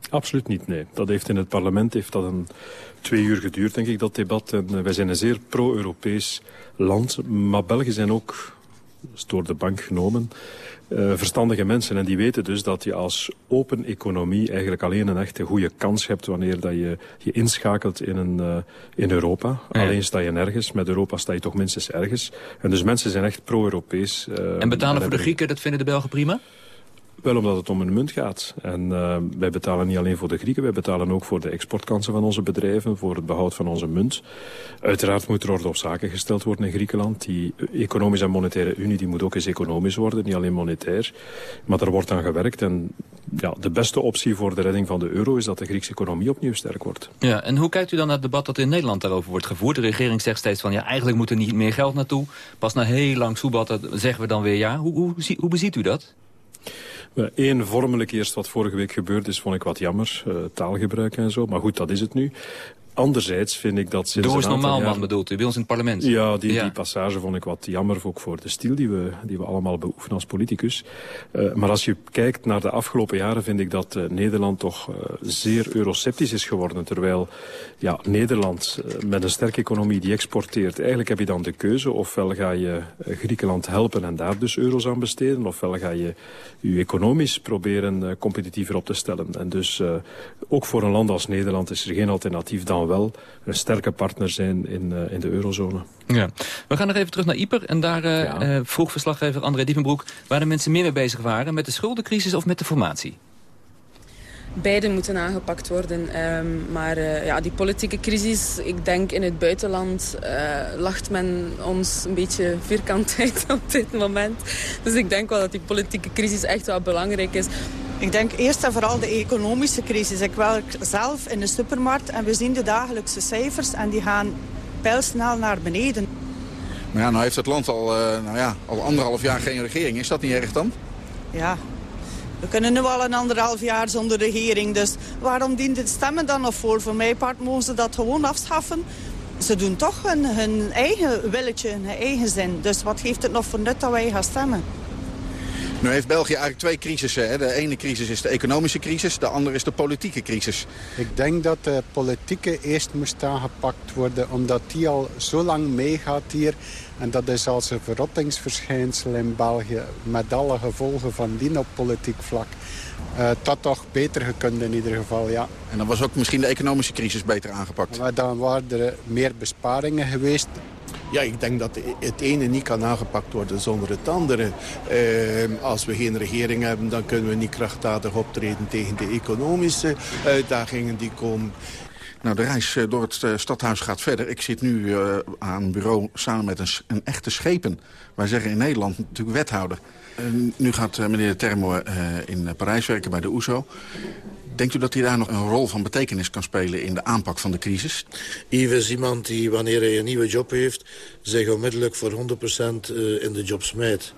Absoluut niet, nee. Dat heeft in het parlement heeft dat een twee uur geduurd, denk ik, dat debat. En wij zijn een zeer pro-Europees land, maar Belgen zijn ook is door de bank genomen, uh, verstandige mensen. En die weten dus dat je als open economie eigenlijk alleen een echte goede kans hebt wanneer dat je je inschakelt in, een, uh, in Europa. Ja. Alleen sta je nergens, met Europa sta je toch minstens ergens. En dus mensen zijn echt pro-Europees. Uh, en betalen voor de Grieken, dat vinden de Belgen prima? Wel omdat het om een munt gaat. En uh, wij betalen niet alleen voor de Grieken, wij betalen ook voor de exportkansen van onze bedrijven, voor het behoud van onze munt. Uiteraard moet er orde op zaken gesteld worden in Griekenland. Die economische en monetaire unie die moet ook eens economisch worden, niet alleen monetair. Maar daar wordt aan gewerkt en ja, de beste optie voor de redding van de euro is dat de Griekse economie opnieuw sterk wordt. Ja, en hoe kijkt u dan naar het debat dat in Nederland daarover wordt gevoerd? De regering zegt steeds van ja, eigenlijk moet er niet meer geld naartoe. Pas na heel lang soebatten zeggen we dan weer ja. Hoe, hoe, hoe beziet u dat? Eén vormelijk eerst wat vorige week gebeurd is, vond ik wat jammer. Uh, taalgebruik en zo. Maar goed, dat is het nu. Anderzijds vind ik dat sinds eens normaal jaar... man bedoelt u, bij ons in het parlement? Ja die, ja, die passage vond ik wat jammer, ook voor de stil die we, die we allemaal beoefenen als politicus. Uh, maar als je kijkt naar de afgelopen jaren vind ik dat uh, Nederland toch uh, zeer euroceptisch is geworden. Terwijl ja, Nederland met een sterke economie die exporteert, eigenlijk heb je dan de keuze. Ofwel ga je Griekenland helpen en daar dus euro's aan besteden. Ofwel ga je je economisch proberen competitiever op te stellen. En dus ook voor een land als Nederland is er geen alternatief dan wel een sterke partner zijn in, uh, in de eurozone. Ja. We gaan nog even terug naar Ieper. En daar ja. uh, vroeg verslaggever André Diepenbroek... waar de mensen meer mee bezig waren. Met de schuldencrisis of met de formatie? Beide moeten aangepakt worden. Um, maar uh, ja, die politieke crisis, ik denk in het buitenland uh, lacht men ons een beetje vierkantheid *laughs* op dit moment. Dus ik denk wel dat die politieke crisis echt wel belangrijk is. Ik denk eerst en vooral de economische crisis. Ik werk zelf in de supermarkt en we zien de dagelijkse cijfers en die gaan pijlsnel naar beneden. Maar ja, nou heeft het land al, uh, nou ja, al anderhalf jaar geen regering. Is dat niet erg dan? Ja, we kunnen nu al een anderhalf jaar zonder regering. Dus waarom dient het stemmen dan nog voor? Voor mijn part mogen ze dat gewoon afschaffen. Ze doen toch hun, hun eigen willetje, hun eigen zin. Dus wat heeft het nog voor nut dat wij gaan stemmen? Nu heeft België eigenlijk twee crisissen. Hè? De ene crisis is de economische crisis, de andere is de politieke crisis. Ik denk dat de politieke eerst moest aangepakt worden... omdat die al zo lang meegaat hier. En dat is als een verrottingsverschijnsel in België... met alle gevolgen van dien op politiek vlak. Uh, dat toch beter gekund in ieder geval, ja. En dan was ook misschien de economische crisis beter aangepakt? Maar dan waren er meer besparingen geweest. Ja, ik denk dat het ene niet kan aangepakt worden zonder het andere. Uh, als we geen regering hebben, dan kunnen we niet krachtdadig optreden tegen de economische uitdagingen die komen. Nou, de reis door het stadhuis gaat verder. Ik zit nu uh, aan een bureau samen met een, een, echte schepen. Wij zeggen in Nederland natuurlijk wethouder. Nu gaat meneer Termo in Parijs werken bij de OESO. Denkt u dat hij daar nog een rol van betekenis kan spelen in de aanpak van de crisis? Yves is iemand die, wanneer hij een nieuwe job heeft... zich onmiddellijk voor 100% in de job smijt.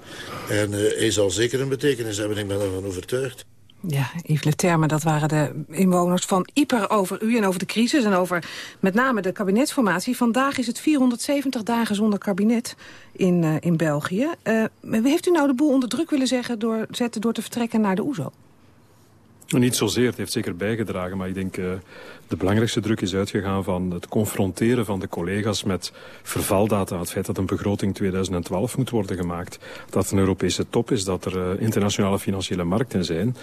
En hij zal zeker een betekenis hebben, ik ben ervan overtuigd. Ja, Yves Le Terme, dat waren de inwoners van Ieper over u en over de crisis... en over met name de kabinetsformatie. Vandaag is het 470 dagen zonder kabinet in, uh, in België. Uh, heeft u nou de boel onder druk willen zeggen door, zetten door te vertrekken naar de OESO? Niet zozeer, het heeft zeker bijgedragen, maar ik denk uh, de belangrijkste druk is uitgegaan van het confronteren van de collega's met vervaldata. Het feit dat een begroting 2012 moet worden gemaakt. Dat een Europese top is, dat er uh, internationale financiële markten zijn.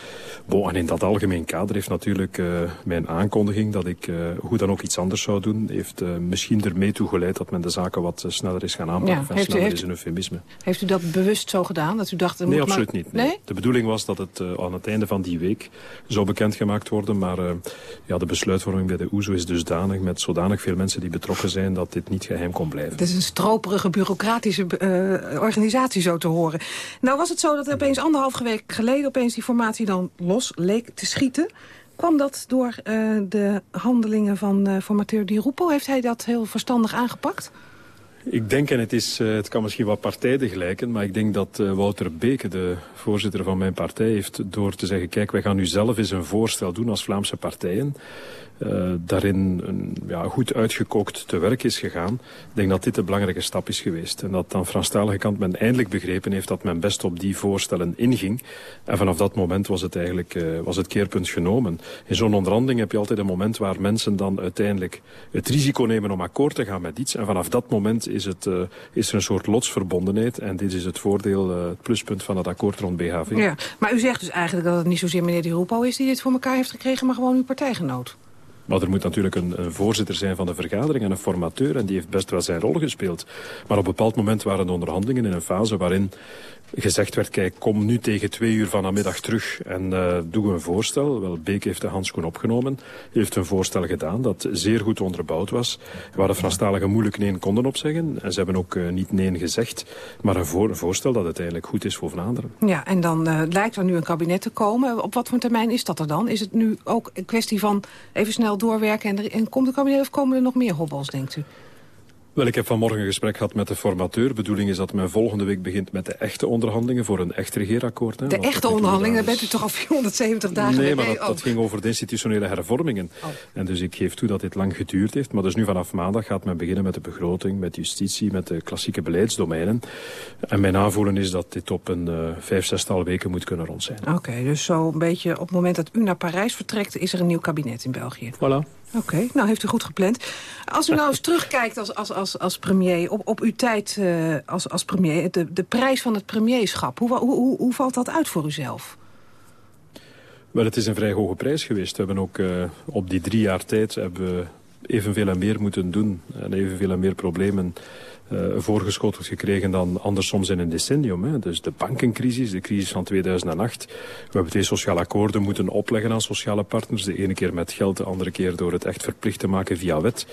En in dat algemeen kader heeft natuurlijk uh, mijn aankondiging dat ik hoe dan ook iets anders zou doen, heeft misschien ermee toe geleid dat men de zaken wat sneller is gaan aanpakken. Ja, heeft u, heeft, is een eufemisme. Heeft u dat bewust zo gedaan? Dat u dacht, nee, moet absoluut maar... niet. Nee. De bedoeling was dat het aan het einde van die week zou bekendgemaakt worden. Maar ja, de besluitvorming bij de OESO is dusdanig met zodanig veel mensen die betrokken zijn dat dit niet geheim kon blijven. Het is een stroperige bureaucratische uh, organisatie zo te horen. Nou was het zo dat er opeens anderhalve week geleden opeens die formatie dan los leek te schieten. Kwam dat door uh, de handelingen van formateur Di Rupo? Heeft hij dat heel verstandig aangepakt? Ik denk, en het, is, uh, het kan misschien wat partijden gelijken... maar ik denk dat uh, Wouter Beke, de voorzitter van mijn partij... heeft door te zeggen, kijk, wij gaan nu zelf eens een voorstel doen als Vlaamse partijen uh, daarin een, ja, goed uitgekookt te werk is gegaan. Ik denk dat dit een belangrijke stap is geweest. En dat aan Franstalige kant men eindelijk begrepen heeft dat men best op die voorstellen inging. En vanaf dat moment was het eigenlijk uh, was het keerpunt genomen. In zo'n onderhandeling heb je altijd een moment waar mensen dan uiteindelijk het risico nemen om akkoord te gaan met iets. En vanaf dat moment is, het, uh, is er een soort lotsverbondenheid. En dit is het voordeel, het pluspunt van het akkoord rond BHV. Ja, maar u zegt dus eigenlijk dat het niet zozeer meneer Di Rupo is die dit voor elkaar heeft gekregen, maar gewoon uw partijgenoot. Maar er moet natuurlijk een, voorzitter zijn van de vergadering en een formateur. En die heeft best wel zijn rol gespeeld. Maar op een bepaald moment waren de onderhandelingen in een fase waarin gezegd werd, kijk, kom nu tegen twee uur van namiddag terug en uh, doe een voorstel. Wel, Beek heeft de handschoen opgenomen, heeft een voorstel gedaan dat zeer goed onderbouwd was, waar de Franstaligen moeilijk nee konden opzeggen. En ze hebben ook uh, niet nee gezegd, maar een, voor, voorstel dat uiteindelijk goed is voor Vlaanderen. Ja, en dan uh, lijkt er nu een kabinet te komen. Op wat voor termijn is dat er dan? Is het nu ook een kwestie van even snel doorwerken en, er, en komt het kabinet of komen er nog meer hobbels, denkt u? Wel, ik heb vanmorgen een gesprek gehad met de formateur. De bedoeling is dat men volgende week begint met de echte onderhandelingen voor een echt regeerakkoord. Hè, de echte onderhandelingen, daar bent u toch al 470 dagen Nee, maar dat, ging over de institutionele hervormingen. Oh. En dus ik geef toe dat dit lang geduurd heeft. Maar dus nu vanaf maandag gaat men beginnen met de begroting, met justitie, met de klassieke beleidsdomeinen. En mijn aanvoelen is dat dit op een uh, vijf, zestal weken moet kunnen rond zijn. Oké, dus zo een beetje op het moment dat u naar Parijs vertrekt... is er een nieuw kabinet in België. Voilà. Oké, nou heeft u goed gepland. Als u nou eens terugkijkt als, als, als, als premier, op, op uw tijd uh, als, als premier... De, de prijs van het premierschap, hoe, hoe, hoe, hoe valt dat uit voor uzelf? Wel, het is een vrij hoge prijs geweest. We hebben ook uh, op die drie jaar tijd hebben we evenveel en meer moeten doen. En evenveel en meer problemen voorgeschoteld gekregen dan anders soms in een decennium. Hè. Dus de bankencrisis, de crisis van 2008. We hebben twee sociale akkoorden moeten opleggen aan sociale partners. De ene keer met geld, de andere keer door het echt verplicht te maken via wet.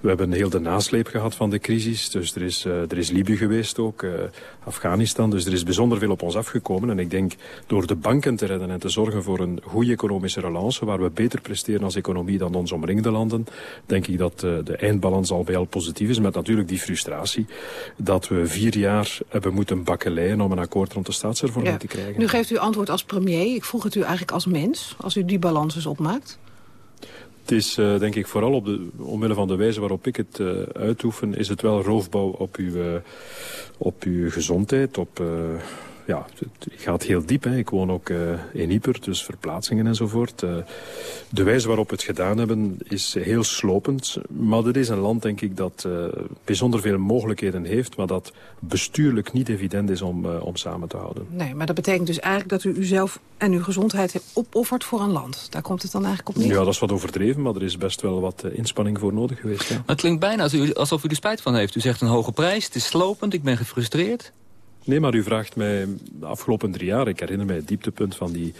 We hebben heel de nasleep gehad van de crisis. Dus er is, uh, er is Libië geweest ook, uh, Afghanistan. Dus er is bijzonder veel op ons afgekomen. En ik denk door de banken te redden en te zorgen voor een goede economische relance, waar we beter presteren als economie dan ons omringende landen, denk ik dat de eindbalans al bij al positief is. Met natuurlijk die frustratie dat we vier jaar hebben moeten bakkeleien om een akkoord rond de staatshervorming te krijgen. Nu geeft u antwoord als premier. Ik vroeg het u eigenlijk als mens, als u die balans eens opmaakt. Het is uh, denk ik vooral op de, omwille van de wijze waarop ik het uh, uitoefen... is het wel roofbouw op uw, uh, op uw gezondheid, op ja, het gaat heel diep. Hè. Ik woon ook uh, in Ieper, dus verplaatsingen enzovoort. Uh, de wijze waarop we het gedaan hebben is heel slopend. Maar dit is een land, denk ik, dat uh, bijzonder veel mogelijkheden heeft... maar dat bestuurlijk niet evident is om, om samen te houden. Nee, maar dat betekent dus eigenlijk dat u uzelf en uw gezondheid hebt opofferd voor een land. Daar komt het dan eigenlijk op neer? Ja, dat is wat overdreven, maar er is best wel wat inspanning voor nodig geweest. Ja. het klinkt bijna alsof u er spijt van heeft. U zegt een hoge prijs, het is slopend, ik ben gefrustreerd. Nee, maar u vraagt mij de afgelopen drie jaar. Ik herinner mij het dieptepunt van die,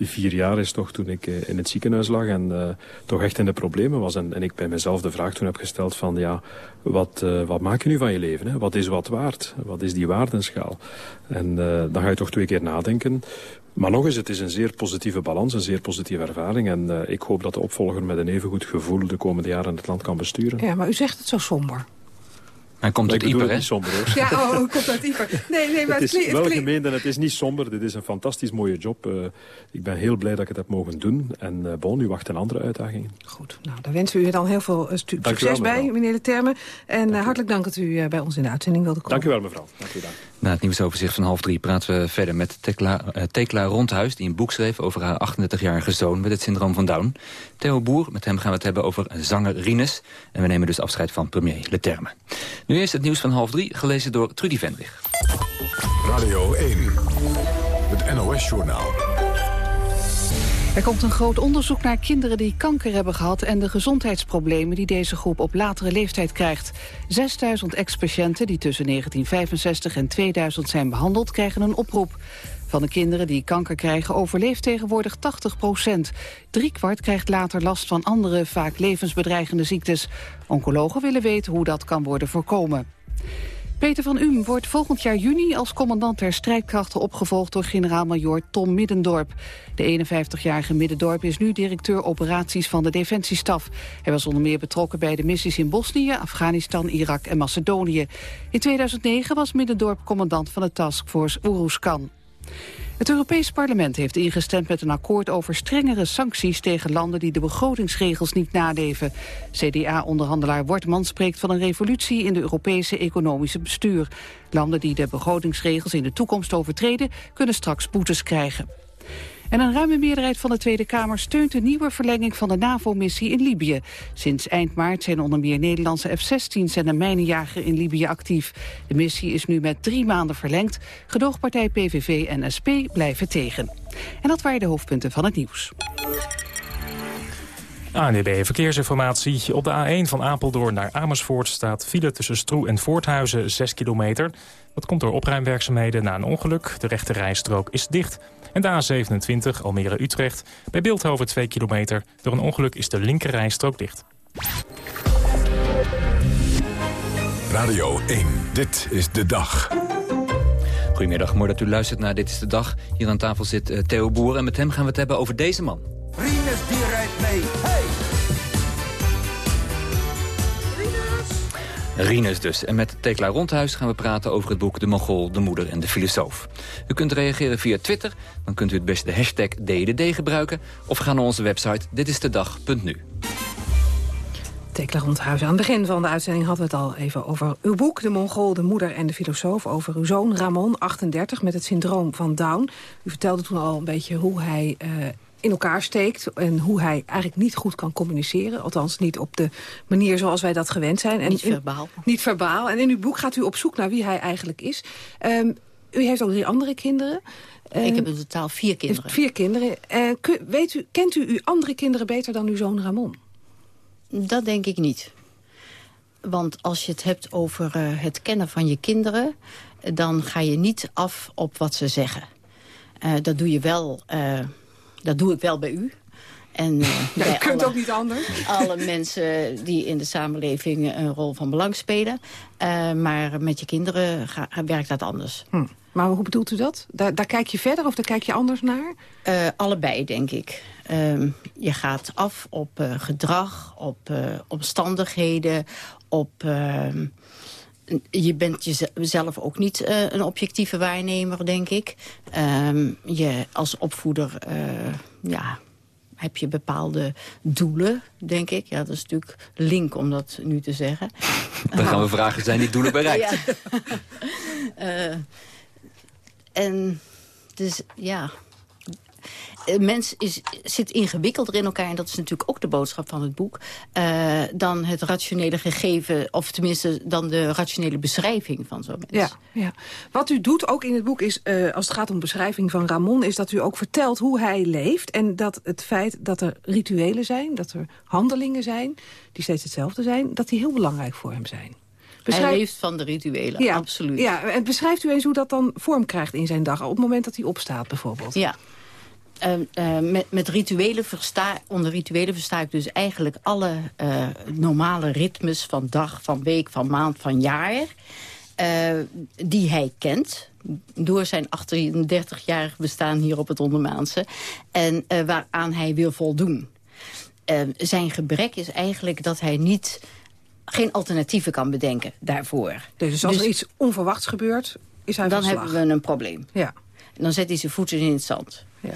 vier jaar is toch toen ik uh, in het ziekenhuis lag en uh, toch echt in de problemen was. En, en, ik bij mezelf de vraag toen heb gesteld van ja, wat, uh, wat maak je nu van je leven? Hè? Wat is wat waard? Wat is die waardenschaal? En dan ga je toch twee keer nadenken. Maar nog eens, het is een zeer positieve balans, een zeer positieve ervaring. En ik hoop dat de opvolger met een even goed gevoel de komende jaren het land kan besturen. Ja, maar u zegt het zo somber. Hij komt uit Ieper, het hè? niet somber, hoor. Ja, oh, komt uit Ieper. Nee, nee, maar het het, is wel gemeen en het is niet somber. Dit is een fantastisch mooie job. Eh, ik ben heel blij dat ik het heb mogen doen. En eh bon, u wacht een andere uitdagingen. Goed, nou, daar wensen we u dan heel veel eh, succes wel, bij, meneer De Terme. En hartelijk dank dat u bij ons in de uitzending wilde komen. Dank u wel, mevrouw. Dank u wel. Na het nieuwsoverzicht van half drie praten we verder met Tekla, eh, Tekla Rondhuis... die een boek schreef over haar 38-jarige zoon met het syndroom van Down. Theo Boer, met hem gaan we het hebben over zanger Rinus. En we nemen dus afscheid van premier Leterme. Nu eerst het nieuws van half drie, gelezen door Trudy Vendrig. Radio 1, het NOS-journaal. Er komt een groot onderzoek naar kinderen die kanker hebben gehad... en de gezondheidsproblemen die deze groep op latere leeftijd krijgt. 6000 ex-patiënten die tussen 1965 en 2000 zijn behandeld... krijgen een oproep. Van de kinderen die kanker krijgen overleeft tegenwoordig 80 procent. Driekwart krijgt later last van andere, vaak levensbedreigende ziektes. Oncologen willen weten hoe dat kan worden voorkomen. Peter van Um wordt volgend jaar juni als commandant der strijdkrachten opgevolgd door generaal-majoor Tom Middendorp. De 51-jarige Middendorp is nu directeur operaties van de Defensiestaf. Hij was onder meer betrokken bij de missies in Bosnië, Afghanistan, Irak en Macedonië. In 2009 was Middendorp commandant van de taskforce Oeruzkan. Het Europees Parlement heeft ingestemd met een akkoord over strengere sancties tegen landen die de begrotingsregels niet naleven. CDA-onderhandelaar Wortman spreekt van een revolutie in de Europese economische bestuur. Landen die de begrotingsregels in de toekomst overtreden kunnen straks boetes krijgen. En een ruime meerderheid van de Tweede Kamer steunt de nieuwe verlenging van de NAVO-missie in Libië. Sinds eind maart zijn onder meer Nederlandse F-16's en een mijnenjager in Libië actief. De missie is nu met drie maanden verlengd. Gedoogpartij PVV en SP blijven tegen. En dat waren de hoofdpunten van het nieuws. ANDB Verkeersinformatie. Op de A1 van Apeldoorn naar Amersfoort staat file tussen Stroe en Voorthuizen 6 kilometer. Dat komt door opruimwerkzaamheden na een ongeluk. De rechte rijstrook is dicht. En de A27 Almere-Utrecht bij Beeldhoven 2 kilometer. Door een ongeluk is de linker rijstrook dicht. Radio 1, dit is de dag. Goedemiddag, mooi dat u luistert naar Dit is de Dag. Hier aan tafel zit eh, Theo Boer en met hem gaan we het hebben over deze man. Rinus die rijdt mee. Rinus dus. En met Tekla Rondhuis gaan we praten over het boek De Mongool, de Moeder en de Filosoof. U kunt reageren via Twitter, dan kunt u het beste de hashtag DDD gebruiken... of ga naar onze website ditistedag.nu. Tekla Rondhuizen. Aan het begin van de uitzending hadden we het al even over uw boek... De Mongool, de moeder en de filosoof. Over uw zoon Ramon, 38, met het syndroom van Down. U vertelde toen al een beetje hoe hij... eh, in elkaar steekt en hoe hij eigenlijk niet goed kan communiceren. Althans niet op de manier zoals wij dat gewend zijn. En Niet in- verbaal. Niet verbaal. En in uw boek gaat u op zoek naar wie hij eigenlijk is. Ehm, u heeft ook drie andere kinderen. Ik heb in totaal vier kinderen. Vier kinderen. Eh, weet u, kent u uw andere kinderen beter dan uw zoon Ramon? Dat denk ik niet. Want als je het hebt over eh, het kennen van je kinderen... dan ga je niet af op wat ze zeggen. Eh, dat doe je wel... dat doe ik wel bij u. En, *laughs* Ja, je kunt alle- ook niet anders. *laughs* alle mensen die in de samenleving een rol van belang spelen. Eh, maar met je kinderen ga- werkt dat anders. Hm. Maar hoe bedoelt u dat? Daar, daar kijk je verder of daar kijk je anders naar? Eh, allebei, denk ik. Ehm, je gaat af op gedrag, op omstandigheden, op... je bent jezelf ook niet eh, een objectieve waarnemer, denk ik. Ehm, je als opvoeder eh, ja, heb je bepaalde doelen, denk ik. Ja, dat is natuurlijk link om dat nu te zeggen. *laughs* Dan gaan we vragen, zijn die doelen bereikt? Ja. *laughs* Eh, en dus ja... Een mens is, zit ingewikkelder in elkaar... en dat is natuurlijk ook de boodschap van het boek... eh, dan het rationele gegeven... of tenminste dan de rationele beschrijving van zo'n mens. Ja, ja. Wat u doet ook in het boek is, eh, als het gaat om beschrijving van Ramon... is dat u ook vertelt hoe hij leeft. En dat het feit dat er rituelen zijn, dat er handelingen zijn... die steeds hetzelfde zijn, dat die heel belangrijk voor hem zijn. Hij leeft van de rituelen, ja, absoluut. Ja, en beschrijft u eens hoe dat dan vorm krijgt in zijn dag... op het moment dat hij opstaat bijvoorbeeld? Ja. Eh, eh, met, met rituelen versta, onder rituelen versta ik dus eigenlijk alle eh, normale ritmes van dag, van week, van maand, van jaar. eh, die hij kent door zijn 38-jarig bestaan hier op het Ondermaanse. En eh, waaraan hij wil voldoen. Eh, zijn gebrek is eigenlijk dat hij niet geen alternatieven kan bedenken daarvoor. Dus als er iets onverwachts gebeurt, is hij Dan hebben we een probleem. Ja. En dan zet hij zijn voeten in het zand. Ja.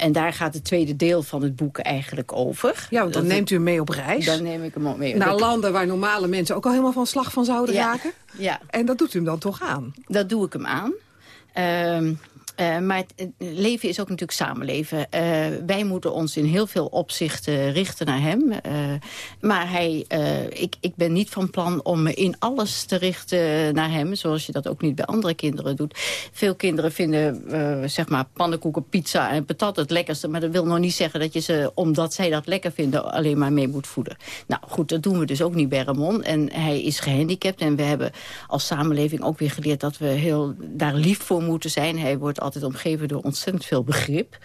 En daar gaat het tweede deel van het boek eigenlijk over. Ja, want dan Dat neemt u hem mee op reis. Dan neem ik hem ook mee. Naar landen waar normale mensen ook al helemaal van slag van zouden Ja. raken. Ja. En dat doet u hem dan toch aan? Dat doe ik hem aan. Ehm, eh, maar het, leven is ook natuurlijk samenleven. Eh, wij moeten ons in heel veel opzichten richten naar hem. Eh, maar hij, ik, ik ben niet van plan om me in alles te richten naar hem... zoals je dat ook niet bij andere kinderen doet. Veel kinderen vinden zeg maar pannenkoeken, pizza en patat het lekkerste... maar dat wil nog niet zeggen dat je ze, omdat zij dat lekker vinden... alleen maar mee moet voeden. Nou goed, dat doen we dus ook niet bij Ramon. En hij is gehandicapt en we hebben als samenleving ook weer geleerd... dat we heel daar lief voor moeten zijn. Hij wordt altijd omgeven door ontzettend veel begrip.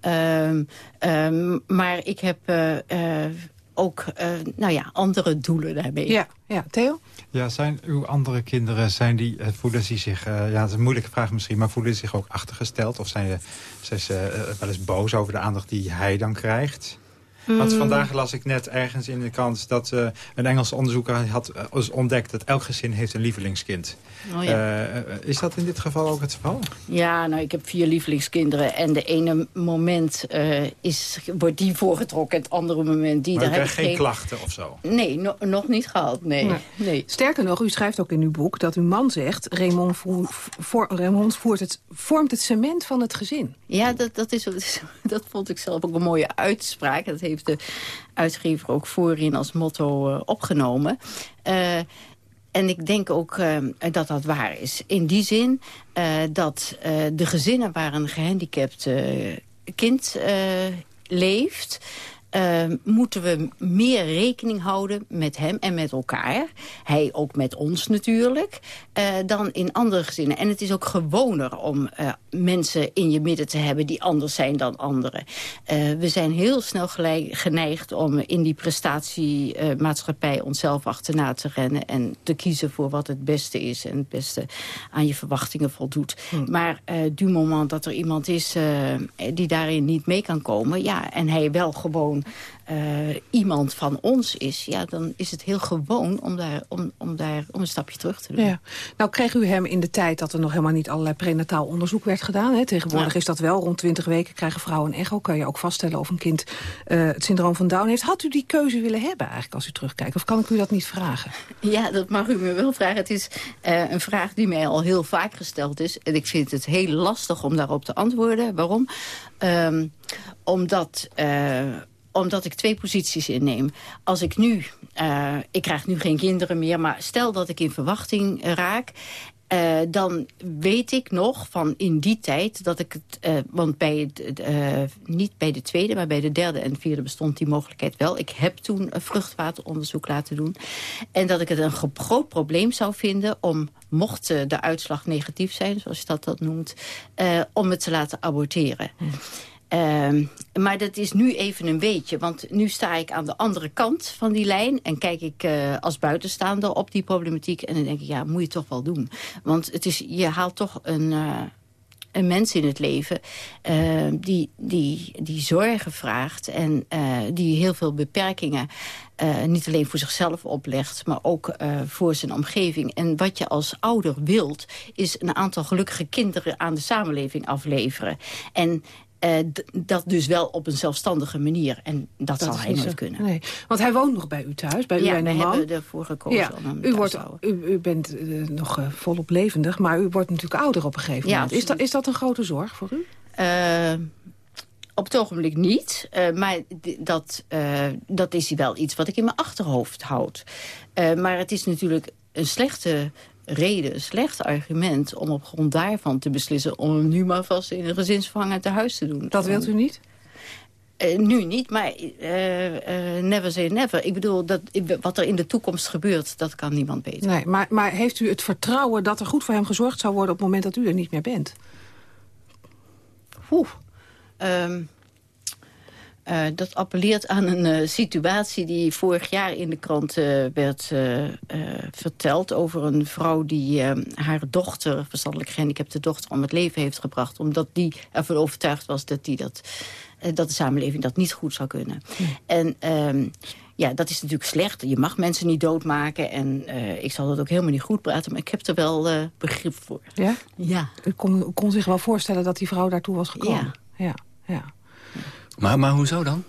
Ehm, ehm, maar ik heb eh, eh, ook eh, nou ja, andere doelen daarmee. Ja, ja. Theo? Ja, zijn uw andere kinderen, zijn die, voelen ze zich, eh, ja, dat is een moeilijke vraag misschien, maar voelen ze zich ook achtergesteld? Of zijn, ze- zijn ze wel eens boos over de aandacht die hij dan krijgt? Want Mm. vandaag las ik net ergens in de krant dat eh, een Engelse onderzoeker had eh, ontdekt dat elk gezin heeft een lievelingskind. Oh ja. Eh, is dat in dit geval ook het geval? Ja, nou, ik heb vier lievelingskinderen. En de ene moment eh, is, wordt die voorgetrokken. Het andere moment die. Maar daar heb ik geen klachten of zo? Nee, no- nog niet gehad. Nee. Nee. nee. Sterker nog, u schrijft ook in uw boek dat uw man zegt... Raymond, Raymond voert het, vormt het cement van het gezin. Ja, dat, dat, is, *laughs* dat vond ik zelf ook een mooie uitspraak. Dat heeft de uitgever ook voorin als motto eh, opgenomen. Eh, en ik denk ook eh, dat dat waar is. In die zin dat de gezinnen waar een gehandicapt eh, kind leeft... eh, moeten we meer rekening houden met hem en met elkaar. Hij ook met ons natuurlijk. eh, dan in andere gezinnen. En het is ook gewoner om eh, mensen in je midden te hebben... die anders zijn dan anderen. Eh, we zijn heel snel gelijk, geneigd om in die prestatiemaatschappij... onszelf achterna te rennen en te kiezen voor wat het beste is... en het beste aan je verwachtingen voldoet. Maar eh du moment dat er iemand is die daarin niet mee kan komen... ja, en hij wel gewoon eh, iemand van ons is... ja, dan is het heel gewoon om, daar, om, om, daar, om een stapje terug te doen. Ja. Nou kreeg u hem in de tijd dat er nog helemaal niet allerlei prenataal onderzoek werd gedaan. Hè. Tegenwoordig Ja. is dat wel. Rond 20 weken krijgen vrouwen een echo. Kan je ook vaststellen of een kind eh, het syndroom van Down heeft. Had u die keuze willen hebben eigenlijk als u terugkijkt? Of kan ik u dat niet vragen? *laughs* Ja, dat mag u me wel vragen. Het is eh, een vraag die mij al heel vaak gesteld is. En ik vind het heel lastig om daarop te antwoorden. Waarom? Ehm, omdat... omdat ik twee posities inneem. Als ik nu, eh, ik krijg nu geen kinderen meer... maar stel dat ik in verwachting raak... eh, dan weet ik nog van in die tijd dat ik het... eh, want bij het, niet bij de tweede, maar bij de derde en vierde bestond die mogelijkheid wel. Ik heb toen vruchtwateronderzoek laten doen. En dat ik het een groot probleem zou vinden om, mocht de uitslag negatief zijn... zoals je dat, dat noemt, om het te laten aborteren. Ehm, maar dat is nu even een beetje. Want nu sta ik aan de andere kant van die lijn... en kijk ik eh, als buitenstaander op die problematiek... en dan denk ik, ja, moet je toch wel doen. Want het is, je haalt toch een... eh, een mens in het leven eh, die, die, die zorgen vraagt... en die heel veel beperkingen niet alleen voor zichzelf oplegt... maar ook voor zijn omgeving. En wat je als ouder wilt... is een aantal gelukkige kinderen aan de samenleving afleveren. En d- dat dus wel op een zelfstandige manier. En dat, zal hij niet nooit zo. kunnen. Nee, want hij woont nog bij u thuis, bij u ja, en we uw man. hebben ervoor gekozen Ja, om hem u, wordt, u, u bent eh, nog eh, volop levendig, maar u wordt natuurlijk ouder op een gegeven Ja, moment. Is dat, is dat een grote zorg voor u? Op het ogenblik niet. maar dat, dat is wel iets wat ik in mijn achterhoofd houd. Maar het is natuurlijk een slechte reden, een slecht argument... om op grond daarvan te beslissen... om hem nu maar vast in een gezinsvervanger te huis te doen. Dat wilt u niet? Eh, nu niet, maar eh, eh, never say never. Ik bedoel, dat, wat er in de toekomst gebeurt, dat kan niemand weten. Nee, maar, maar heeft u het vertrouwen dat er goed voor hem gezorgd zou worden... op het moment dat u er niet meer bent? Oeh. Ehm, eh, dat appelleert aan een eh, situatie die vorig jaar in de krant eh, werd eh, eh, verteld... over een vrouw die eh, haar dochter, verstandelijk gehandicapte dochter... om het leven heeft gebracht, omdat die ervan overtuigd was... dat, die dat, eh, dat de samenleving dat niet goed zou kunnen. En ehm, ja, dat is natuurlijk slecht. Je mag mensen niet doodmaken. En uh, ik zal dat ook helemaal niet goed praten. Maar ik heb er wel uh, begrip voor. Ja? Ja. U kon, kon zich wel voorstellen dat die vrouw daartoe was gekomen? Ja. ja. ja. Maar, maar hoezo dan?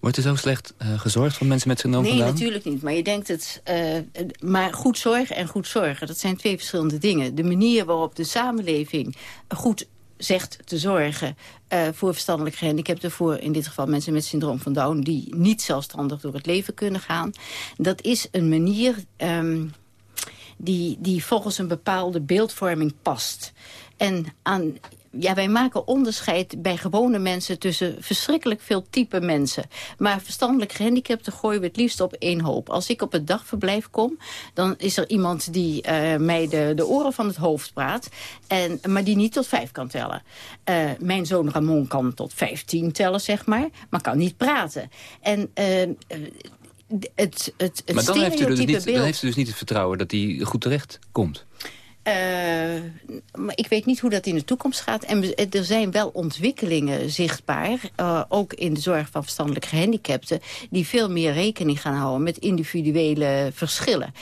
Wordt er zo slecht uh, gezorgd voor mensen met syndroom nee, natuurlijk niet. Maar je denkt het... Uh, maar goed zorgen en goed zorgen, dat zijn twee verschillende dingen. De manier waarop de samenleving goed zegt te zorgen uh, voor verstandelijk gehandicapten... voor in dit geval mensen met syndroom van Down... die niet zelfstandig door het leven kunnen gaan. Dat is een manier um, die, die volgens een bepaalde beeldvorming past. En aan ja, wij maken onderscheid bij gewone mensen tussen verschrikkelijk veel type mensen. Maar verstandelijk gehandicapten gooien we het liefst op één hoop. Als ik op het dagverblijf kom, dan is er iemand die uh, mij de, de oren van het hoofd praat. En, maar die niet tot vijf kan tellen. Uh, mijn zoon Ramon kan tot vijftien tellen, zeg maar. Maar kan niet praten. En... Uh, het, het, het maar dan heeft, u dus niet, beeld... dan heeft u dus niet het vertrouwen dat hij goed terecht komt. Uh, maar ik weet niet hoe dat in de toekomst gaat. En er zijn wel ontwikkelingen zichtbaar, uh, ook in de zorg van verstandelijk gehandicapten, die veel meer rekening gaan houden met individuele verschillen.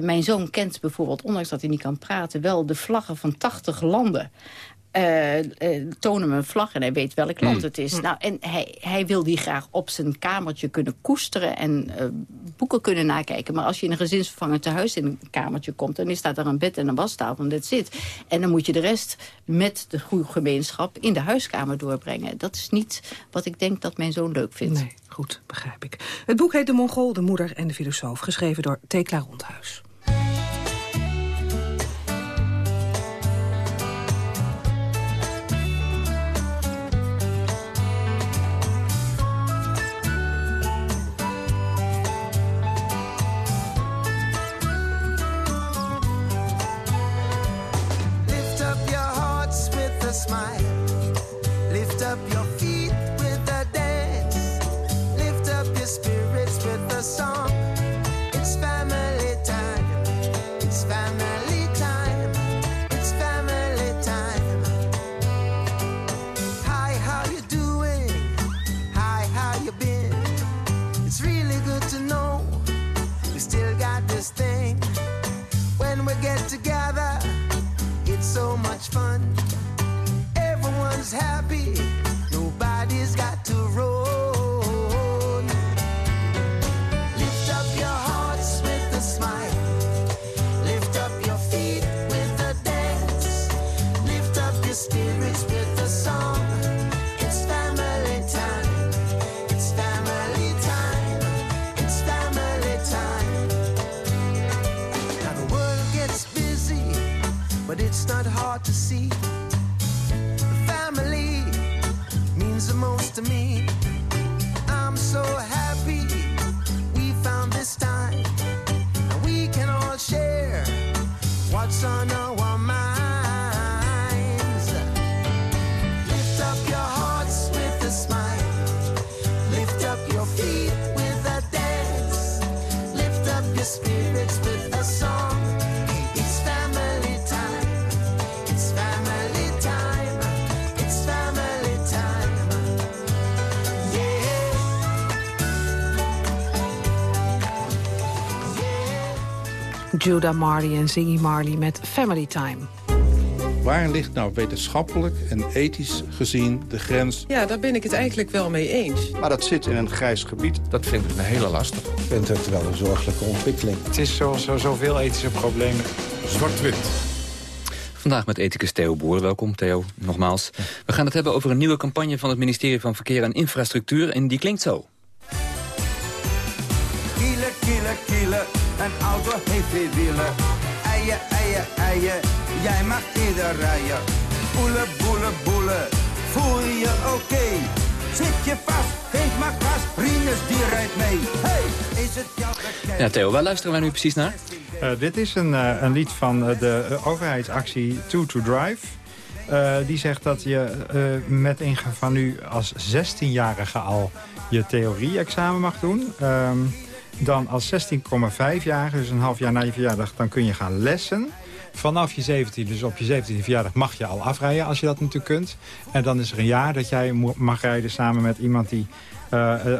Mijn zoon kent bijvoorbeeld, ondanks dat hij niet kan praten, wel de vlaggen van 80 landen. Uh, uh, tonen me een vlag en hij weet welk land Hmm. het is. Nou, en hij, hij wil die graag op zijn kamertje kunnen koesteren en uh, boeken kunnen nakijken. Maar als je in een gezinsvervanger thuis in een kamertje komt... dan staat er een bed en een wastafel en dat zit. En dan moet je de rest met de goede gemeenschap in de huiskamer doorbrengen. Dat is niet wat ik denk dat mijn zoon leuk vindt. Nee, goed, begrijp ik. Het boek heet De Mongool, de moeder en de filosoof. Geschreven door Tekla Rondhuis. Judah Marley en Ziggy Marley met Family Time. Waar ligt nou wetenschappelijk en ethisch gezien de grens? Ja, daar ben ik het eigenlijk wel mee eens. Maar dat zit in een grijs gebied. Dat vind ik een hele lastig. Ik vind het wel een zorgelijke ontwikkeling. Het is zoals zo, zoveel ethische problemen. Zwart-wit. Vandaag met ethicus Theo Boer. Welkom Theo, nogmaals. We gaan het hebben over een nieuwe campagne van het ministerie van Verkeer en Infrastructuur. En die klinkt zo. Heeft twee wielen. Eien, eien, eien. Jij mag eerder rijden. Boelen, boelen, boelen. Voel je oké? Zit je vast? Geef maar gas. Rinus die rijdt mee. Hey, is het jouw bekend? Ja Theo, waar luisteren wij nu precies naar? Uh, dit is een, uh, een lied van uh, de overheidsactie Two to Drive. Uh, die zegt dat je uh, met ingang van nu als 16-jarige al je theorie-examen mag doen. Um, dan als 16,5-jarige, dus een half jaar na je verjaardag, dan kun je gaan lessen. Vanaf je 17, dus op je 17e verjaardag, mag je al afrijden als je dat natuurlijk kunt. En dan is er een jaar dat jij mag rijden samen met iemand die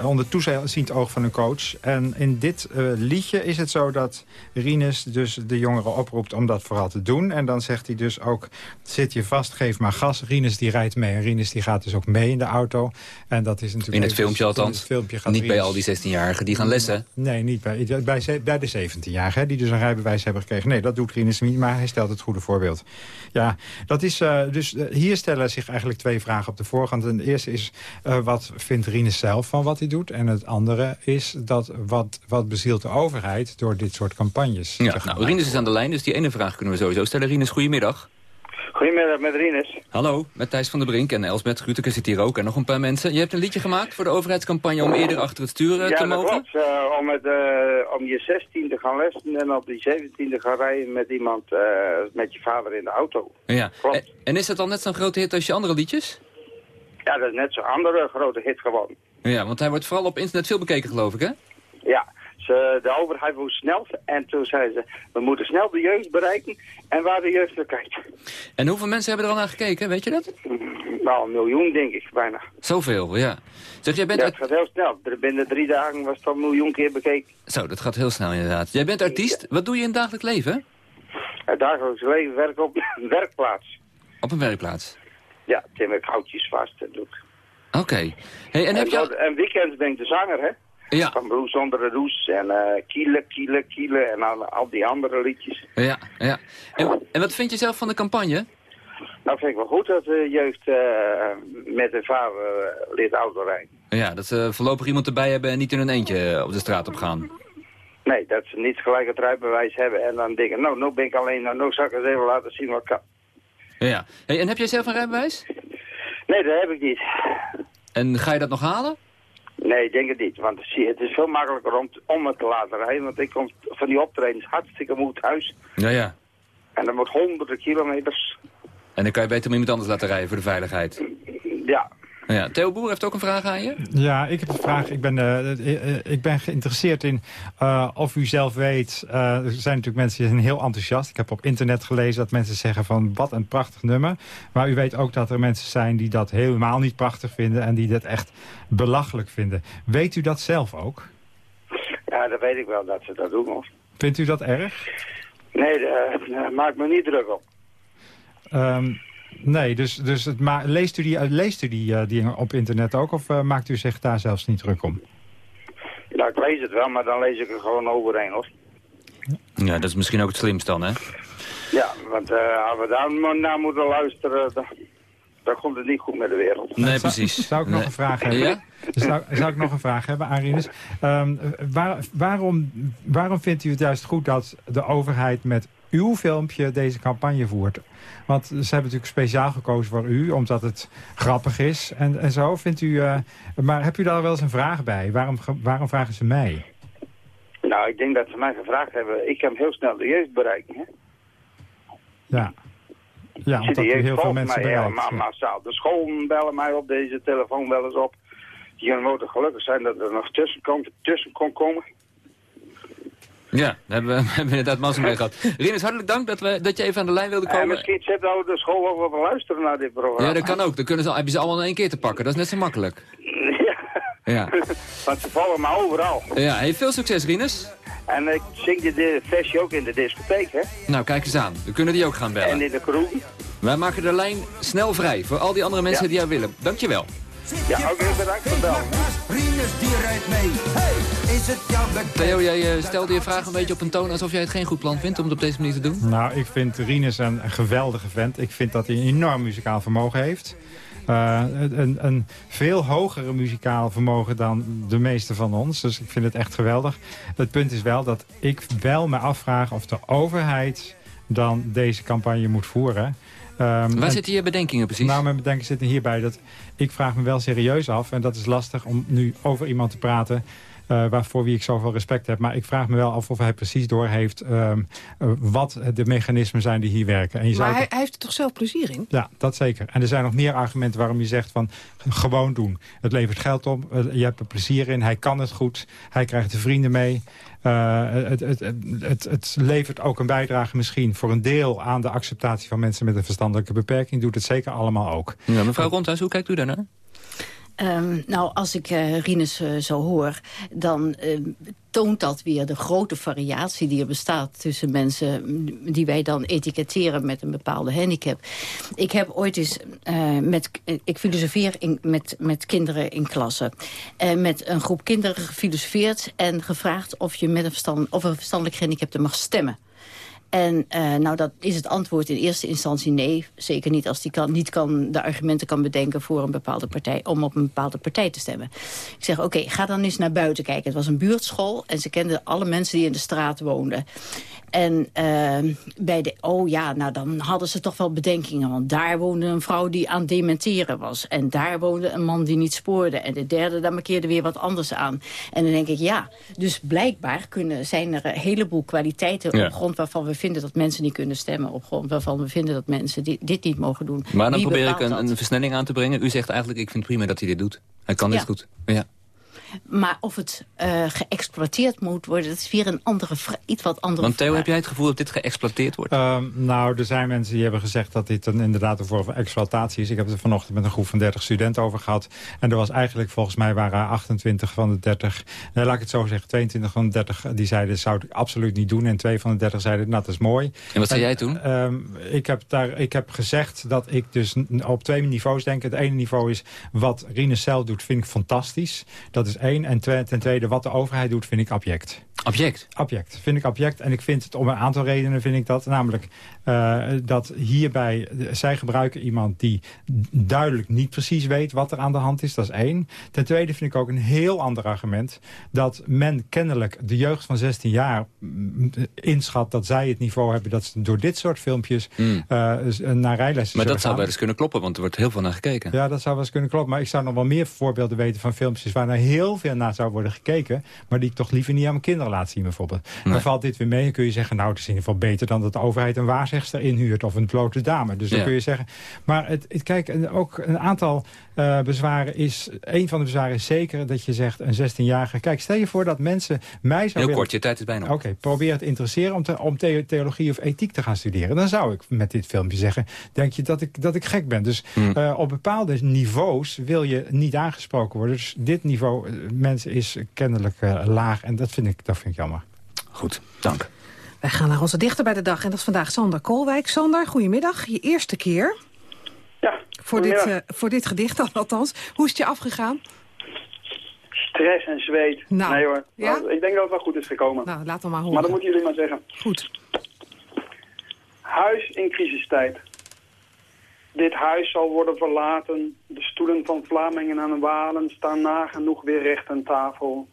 onder toeziend oog van een coach. En in dit liedje is het zo dat Rinus dus de jongeren oproept om dat vooral te doen. En dan zegt hij dus ook, zit je vast, geef maar gas. Rinus die rijdt mee en Rinus die gaat dus ook mee in de auto. En dat is natuurlijk in het filmpje althans. Het filmpje gaat niet bij al die 16-jarigen die gaan lessen. Nee, niet bij, bij, bij de 17-jarigen die dus een rijbewijs hebben gekregen. Nee, dat doet Rinus niet, maar hij stelt het goede voorbeeld. Ja, dat is, uh, dus uh, hier stellen zich eigenlijk twee vragen op de voorgrond. En de eerste is, uh, wat vindt Rinus zelf van wat hij doet? En het andere is, dat wat, wat bezielt de overheid door dit soort campagnes? Ja, nou, Rinus is aan de lijn, dus die ene vraag kunnen we sowieso stellen. Rinus, goedemiddag. Goedemiddag met Rinus. Hallo, met Thijs van der Brink en Elsbeth Gruteke zit hier ook en nog een paar mensen. Je hebt een liedje gemaakt voor de overheidscampagne om eerder achter het sturen ja, te mogen? Ja. Uh, om, met, uh, om je 16 te gaan lessen en op die 17 te gaan rijden met iemand, uh, met je vader in de auto. Ja, en, en, is dat al net zo'n grote hit als je andere liedjes? Ja, dat is net zo'n andere grote hit gewoon. Ja, want hij wordt vooral op internet veel bekeken geloof ik, hè? Ja, ze, de overheid moet snel. En toen zei ze, we moeten snel de jeugd bereiken en waar de jeugd naar kijkt. En hoeveel mensen hebben er al naar gekeken, weet je dat? Nou, een miljoen denk ik, bijna. Zoveel, ja. Zeg, jij bent ja, het gaat heel snel. Binnen drie dagen was het al een miljoen keer bekeken. Zo, dat gaat heel snel inderdaad. Jij bent artiest. Wat doe je in het dagelijks leven? Het dagelijks leven werk op een *laughs* werkplaats. Op een werkplaats? Ja, timmer ik houtjes vast. Oké. Okay. Hey, en, heb je... en weekends ben ik de zanger, hè? Ja. Van Broes zonder de roes en uh, Kiele, Kiele, Kiele en al, al, die andere liedjes. Ja, ja. En, en, wat vind je zelf van de campagne? Nou, vind ik wel goed dat de jeugd uh, met de vader uh, leert autorijden. Ja, dat ze voorlopig iemand erbij hebben en niet in hun eentje op de straat op gaan. Nee, dat ze niet gelijk het rijbewijs hebben en dan denken, nou, nu ben ik alleen, nou, nu zal ik eens even laten zien wat ik kan. Ja, hey, en heb jij zelf een rijbewijs? Nee, dat heb ik niet. En ga je dat nog halen? Nee, ik denk het niet. Want het is veel makkelijker om, om het te laten rijden. Want ik kom van die optredens hartstikke moe thuis. Ja, ja. En dan wordt honderden kilometers. En dan kan je beter met iemand anders laten rijden voor de veiligheid. Ja. Ja, Theo Boer heeft ook een vraag aan je. Ja, ik heb een vraag. Ik ben, uh, ik ben geïnteresseerd in uh, of u zelf weet... Uh, er zijn natuurlijk mensen die zijn heel enthousiast. Ik heb op internet gelezen dat mensen zeggen van wat een prachtig nummer. Maar u weet ook dat er mensen zijn die dat helemaal niet prachtig vinden... en die dat echt belachelijk vinden. Weet u dat zelf ook? Ja, dat weet ik wel dat ze dat doen. Hoor. Vindt u dat erg? Nee, daar maak me niet druk op. Um, Nee, dus, dus het ma leest u die, leest u die uh, dingen op internet ook of uh, maakt u zich daar zelfs niet druk om? Ja, ik lees het wel, maar dan lees ik er gewoon overheen, hoor. Ja, dat is misschien ook het slimst dan, hè? Ja, want uh, als we daar naar moeten luisteren, dan, dan, komt het niet goed met de wereld. Nee, precies. Zou ik nog een vraag hebben? Ja? Zou, zou ik nog een vraag hebben, Arinus? Um, waar, waarom, waarom vindt u het juist goed dat de overheid met uw filmpje deze campagne voert? Want ze hebben natuurlijk speciaal gekozen voor u, omdat het grappig is en, en zo. Vindt u, uh, maar heb u daar wel eens een vraag bij? Waarom, waarom vragen ze mij? Nou, ik denk dat ze mij gevraagd hebben. Ik kan heel snel de jeugd bereiken. Hè? Ja. Ja, omdat u heel veel mensen mij bereikt. Ja, massaal. De scholen bellen mij op deze telefoon wel eens op. Je moet gelukkig zijn dat er nog tussen kon, tussen kon komen. Ja, daar hebben we, *laughs* hebben we inderdaad massa mee gehad. Rinus, hartelijk dank dat, we, dat je even aan de lijn wilde komen. En misschien zit nou de school ook wel luisteren naar dit programma. Ja, dat kan ook. Dan kunnen ze, heb je ze allemaal in één keer te pakken. Dat is net zo makkelijk. *laughs* Ja. ja. *laughs* Want ze vallen maar overal. Ja, hey, veel succes, Rinus. En ik zing de versie ook in de discotheek, hè? Nou, kijk eens aan. We kunnen die ook gaan bellen. En in de kroeg. Wij maken de lijn snel vrij voor al die andere mensen Ja. die jou willen. Dankjewel. Ja, ook heel bedankt voor. Rinus die rijdt mee. Hey, is het jouw bekend? Theo, jij eh, stelde je vraag een beetje op een toon alsof jij het geen goed plan vindt om het op deze manier te doen. Nou, ik vind Rinus een, een geweldige vent. Ik vind dat hij een enorm muzikaal vermogen heeft. Uh, een, een veel hogere muzikaal vermogen dan de meeste van ons. Dus ik vind het echt geweldig. Het punt is wel dat ik wel me afvraag of de overheid dan deze campagne moet voeren. Um, Waar en- zitten je bedenkingen precies? Nou, mijn bedenken zitten hierbij dat ik vraag me wel serieus af... en dat is lastig om nu over iemand te praten... eh, waarvoor wie ik zoveel respect heb. Maar ik vraag me wel af of hij precies doorheeft... ehm, eh, wat de mechanismen zijn die hier werken. En je zou Maar hij, hij heeft er toch zelf plezier in? ja, dat zeker. En er zijn nog meer argumenten waarom je zegt van gewoon doen. Het levert geld op, eh, je hebt er plezier in, hij kan het goed, hij krijgt de vrienden mee. Eh, het, het, het, het, het levert ook een bijdrage misschien voor een deel aan de acceptatie van mensen met een verstandelijke beperking. Doet het zeker allemaal ook. Ja, mevrouw Rondhuis, hoe kijkt u daarnaar? Ehm, nou, als ik uh, Rinus uh, zo hoor, dan uh, toont dat weer de grote variatie die er bestaat... tussen mensen die wij dan etiketteren met een bepaalde handicap. Ik heb ooit eens, met, ik filosofeer in, met, met kinderen in klassen... met een groep kinderen gefilosofeerd en gevraagd... of je met een, verstand, of een verstandelijk gehandicapte mag stemmen. En uh, nou, dat is het antwoord in eerste instantie nee. Zeker niet als die kan, niet kan, de argumenten kan bedenken voor een bepaalde partij, om op een bepaalde partij te stemmen. Ik zeg, oké, ga dan eens naar buiten kijken. Het was een buurtschool en ze kenden alle mensen die in de straat woonden. En uh, bij de, oh ja, nou dan hadden ze toch wel bedenkingen. Want daar woonde een vrouw die aan dementeren was. En daar woonde een man die niet spoorde. En de derde, daar markeerde weer wat anders aan. En dan denk ik, ja, dus blijkbaar kunnen, zijn er een heleboel kwaliteiten... op grond waarvan we vinden dat mensen niet kunnen stemmen. Op grond waarvan we vinden dat mensen dit, dit niet mogen doen. Maar dan probeer ik een, een, versnelling aan te brengen. U zegt eigenlijk, ik vind prima dat hij dit doet. Hij kan dit goed. Ja. Maar of het uh, geëxploiteerd moet worden, dat is weer een andere, iets wat andere Want Theo, heb jij het gevoel dat dit geëxploiteerd wordt? Um, nou, er zijn mensen die hebben gezegd dat dit een, inderdaad een vorm van exploitatie is. Ik heb het er vanochtend met een groep van 30 studenten over gehad. En er was eigenlijk, volgens mij waren 28 van de 30, nee, laat ik het zo zeggen, 22 van de 30 die zeiden, zou ik absoluut niet doen. En twee van de 30 zeiden, nou, dat is mooi. En wat zei jij toen? Um, ik, heb daar, ik heb gezegd dat ik dus op twee niveaus denk. Het ene niveau is, wat zelf doet, vind ik fantastisch. Dat is één. En ten tweede, wat de overheid doet, vind ik abject. Abject? Abject, vind ik abject. En ik vind het om een aantal redenen vind ik dat. Namelijk uh, dat hierbij, zij gebruiken iemand die duidelijk niet precies weet wat er aan de hand is. Dat is één. Ten tweede vind ik ook een heel ander argument. Dat men kennelijk de jeugd van 16 jaar inschat dat zij het niveau hebben... dat ze door dit soort filmpjes mm. uh, naar rijlessen Maar dat zou wel eens kunnen kloppen, want er wordt heel veel naar gekeken. Ja, dat zou wel eens kunnen kloppen. Maar ik zou nog wel meer voorbeelden weten van filmpjes... waar naar heel veel naar zou worden gekeken... maar die ik toch liever niet aan mijn kinderen laat zien bijvoorbeeld. Nee. Dan valt dit weer mee kun je zeggen... nou, het is in ieder geval beter dan dat de overheid een waarzegster inhuurt... of een blote dame. Dus dan Ja. kun je zeggen... Maar het, het, kijk, ook een aantal eh, bezwaren is... een van de bezwaren is zeker dat je zegt een 16-jarige... Kijk, stel je voor dat mensen mij zouden Heel willen- kort, je tijd is bijna op. Oké, probeer het interesseren om, te, om the- theologie of ethiek te gaan studeren. Dan zou ik met dit filmpje zeggen, denk je dat ik, dat ik gek ben. Dus Hmm. eh, op bepaalde niveaus wil je niet aangesproken worden. Dus dit niveau, eh, mensen, is kennelijk laag. En dat vind, ik, dat vind ik jammer. Goed, dank. Wij gaan naar onze dichter bij de dag. En dat is vandaag Sander Koolwijk. Sander, goedemiddag. Je eerste keer. Voor dit, eh, voor dit gedicht althans. Hoe is het je afgegaan? Stress en zweet. Nou, nee hoor. ja? Nou, ik denk dat het wel goed is gekomen. Nou, laat hem maar horen. maar dat moeten jullie maar zeggen. Goed. Huis in crisistijd. Dit huis zal worden verlaten. De stoelen van Vlamingen en Walen staan nagenoeg weer recht aan tafel.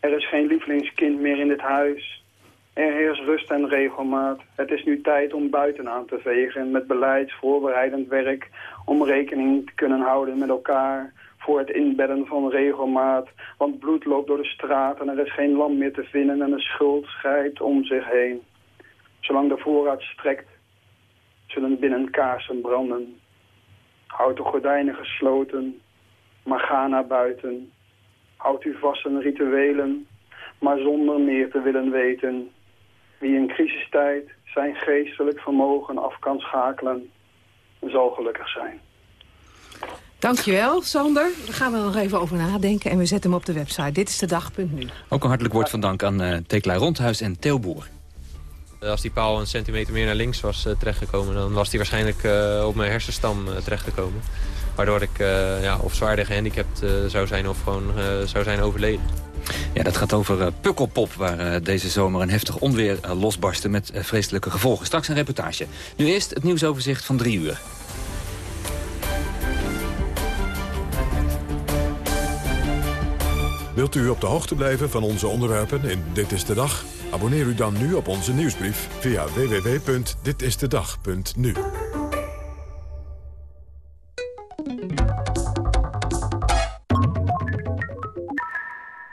Er is geen lievelingskind meer in dit huis. Er heerst rust en regelmaat. Het is nu tijd om buiten aan te vegen met beleidsvoorbereidend werk... om rekening te kunnen houden met elkaar voor het inbedden van regelmaat. Want bloed loopt door de straat en er is geen land meer te vinden... en de schuld scheidt om zich heen. Zolang de voorraad strekt, zullen binnen kaarsen branden. Houd de gordijnen gesloten, maar ga naar buiten. Houd u vast aan rituelen, maar zonder meer te willen weten. Wie in crisistijd zijn geestelijk vermogen af kan schakelen, zal gelukkig zijn. Dankjewel, Sander. Daar gaan we er nog even over nadenken. En we zetten hem op de website. Dit is de dag.nu. Ook een hartelijk woord van dank aan uh, Tekla Rondhuis en Theo Boer. Als die paal een centimeter meer naar links was uh, terechtgekomen... dan was die waarschijnlijk uh, op mijn hersenstam uh, terechtgekomen. Waardoor ik ja, of zwaarder gehandicapt zou zijn of gewoon zou zijn overleden. Ja, dat gaat over uh, Pukkelpop, waar uh, deze zomer een heftig onweer uh, losbarstte met vreselijke gevolgen. Straks een reportage. Nu eerst het nieuwsoverzicht van drie uur. Wilt u op de hoogte blijven van onze onderwerpen in Dit is de Dag? Abonneer u dan nu op onze nieuwsbrief via www.ditistedag.nu.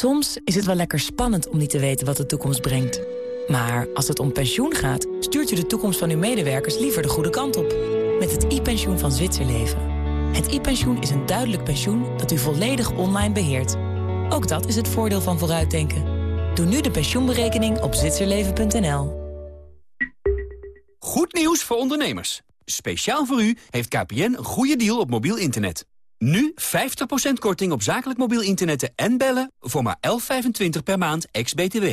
Soms is het wel lekker spannend om niet te weten wat de toekomst brengt. Maar als het om pensioen gaat, stuurt u de toekomst van uw medewerkers liever de goede kant op. Met het e-pensioen van Zwitserleven. Het e-pensioen is een duidelijk pensioen dat u volledig online beheert. Ook dat is het voordeel van vooruitdenken. Doe nu de pensioenberekening op zwitserleven.nl. Goed nieuws voor ondernemers. Speciaal voor u heeft KPN een goede deal op mobiel internet. Nu 50% korting op zakelijk mobiel internet en bellen voor maar 11,25 per maand ex-BTW.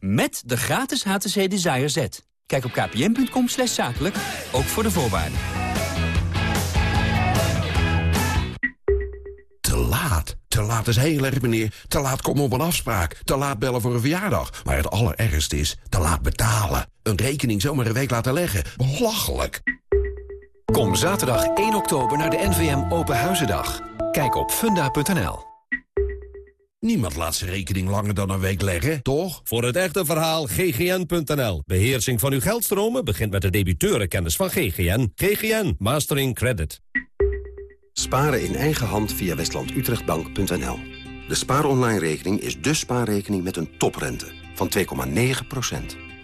Met de gratis HTC Desire Z. Kijk op kpn.com slash zakelijk, ook voor de voorwaarden. Te laat. Te laat is heel erg, meneer. Te laat komen op een afspraak. Te laat bellen voor een verjaardag. Maar het allerergste is te laat betalen. Een rekening zomaar een week laten leggen. Belachelijk. Kom zaterdag 1 oktober naar de NVM Open Huizendag. Kijk op funda.nl. Niemand laat zijn rekening langer dan een week leggen, toch? Voor het echte verhaal ggn.nl. Beheersing van uw geldstromen begint met de debiteurenkennis van GGN. GGN Mastering Credit. Sparen in eigen hand via westlandutrechtbank.nl. De spaaronline-rekening is de spaarrekening met een toprente van 2,9%.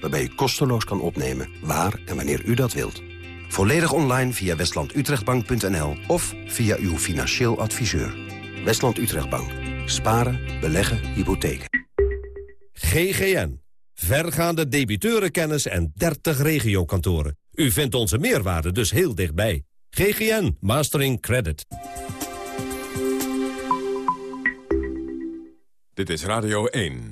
Waarbij u kosteloos kan opnemen waar en wanneer u dat wilt. Volledig online via westlandutrechtbank.nl of via uw financieel adviseur. Westland Utrechtbank. Sparen, beleggen, hypotheken. GGN. Vergaande debiteurenkennis en 30 regiokantoren. U vindt onze meerwaarde dus heel dichtbij. GGN Mastering Credit. Dit is Radio 1.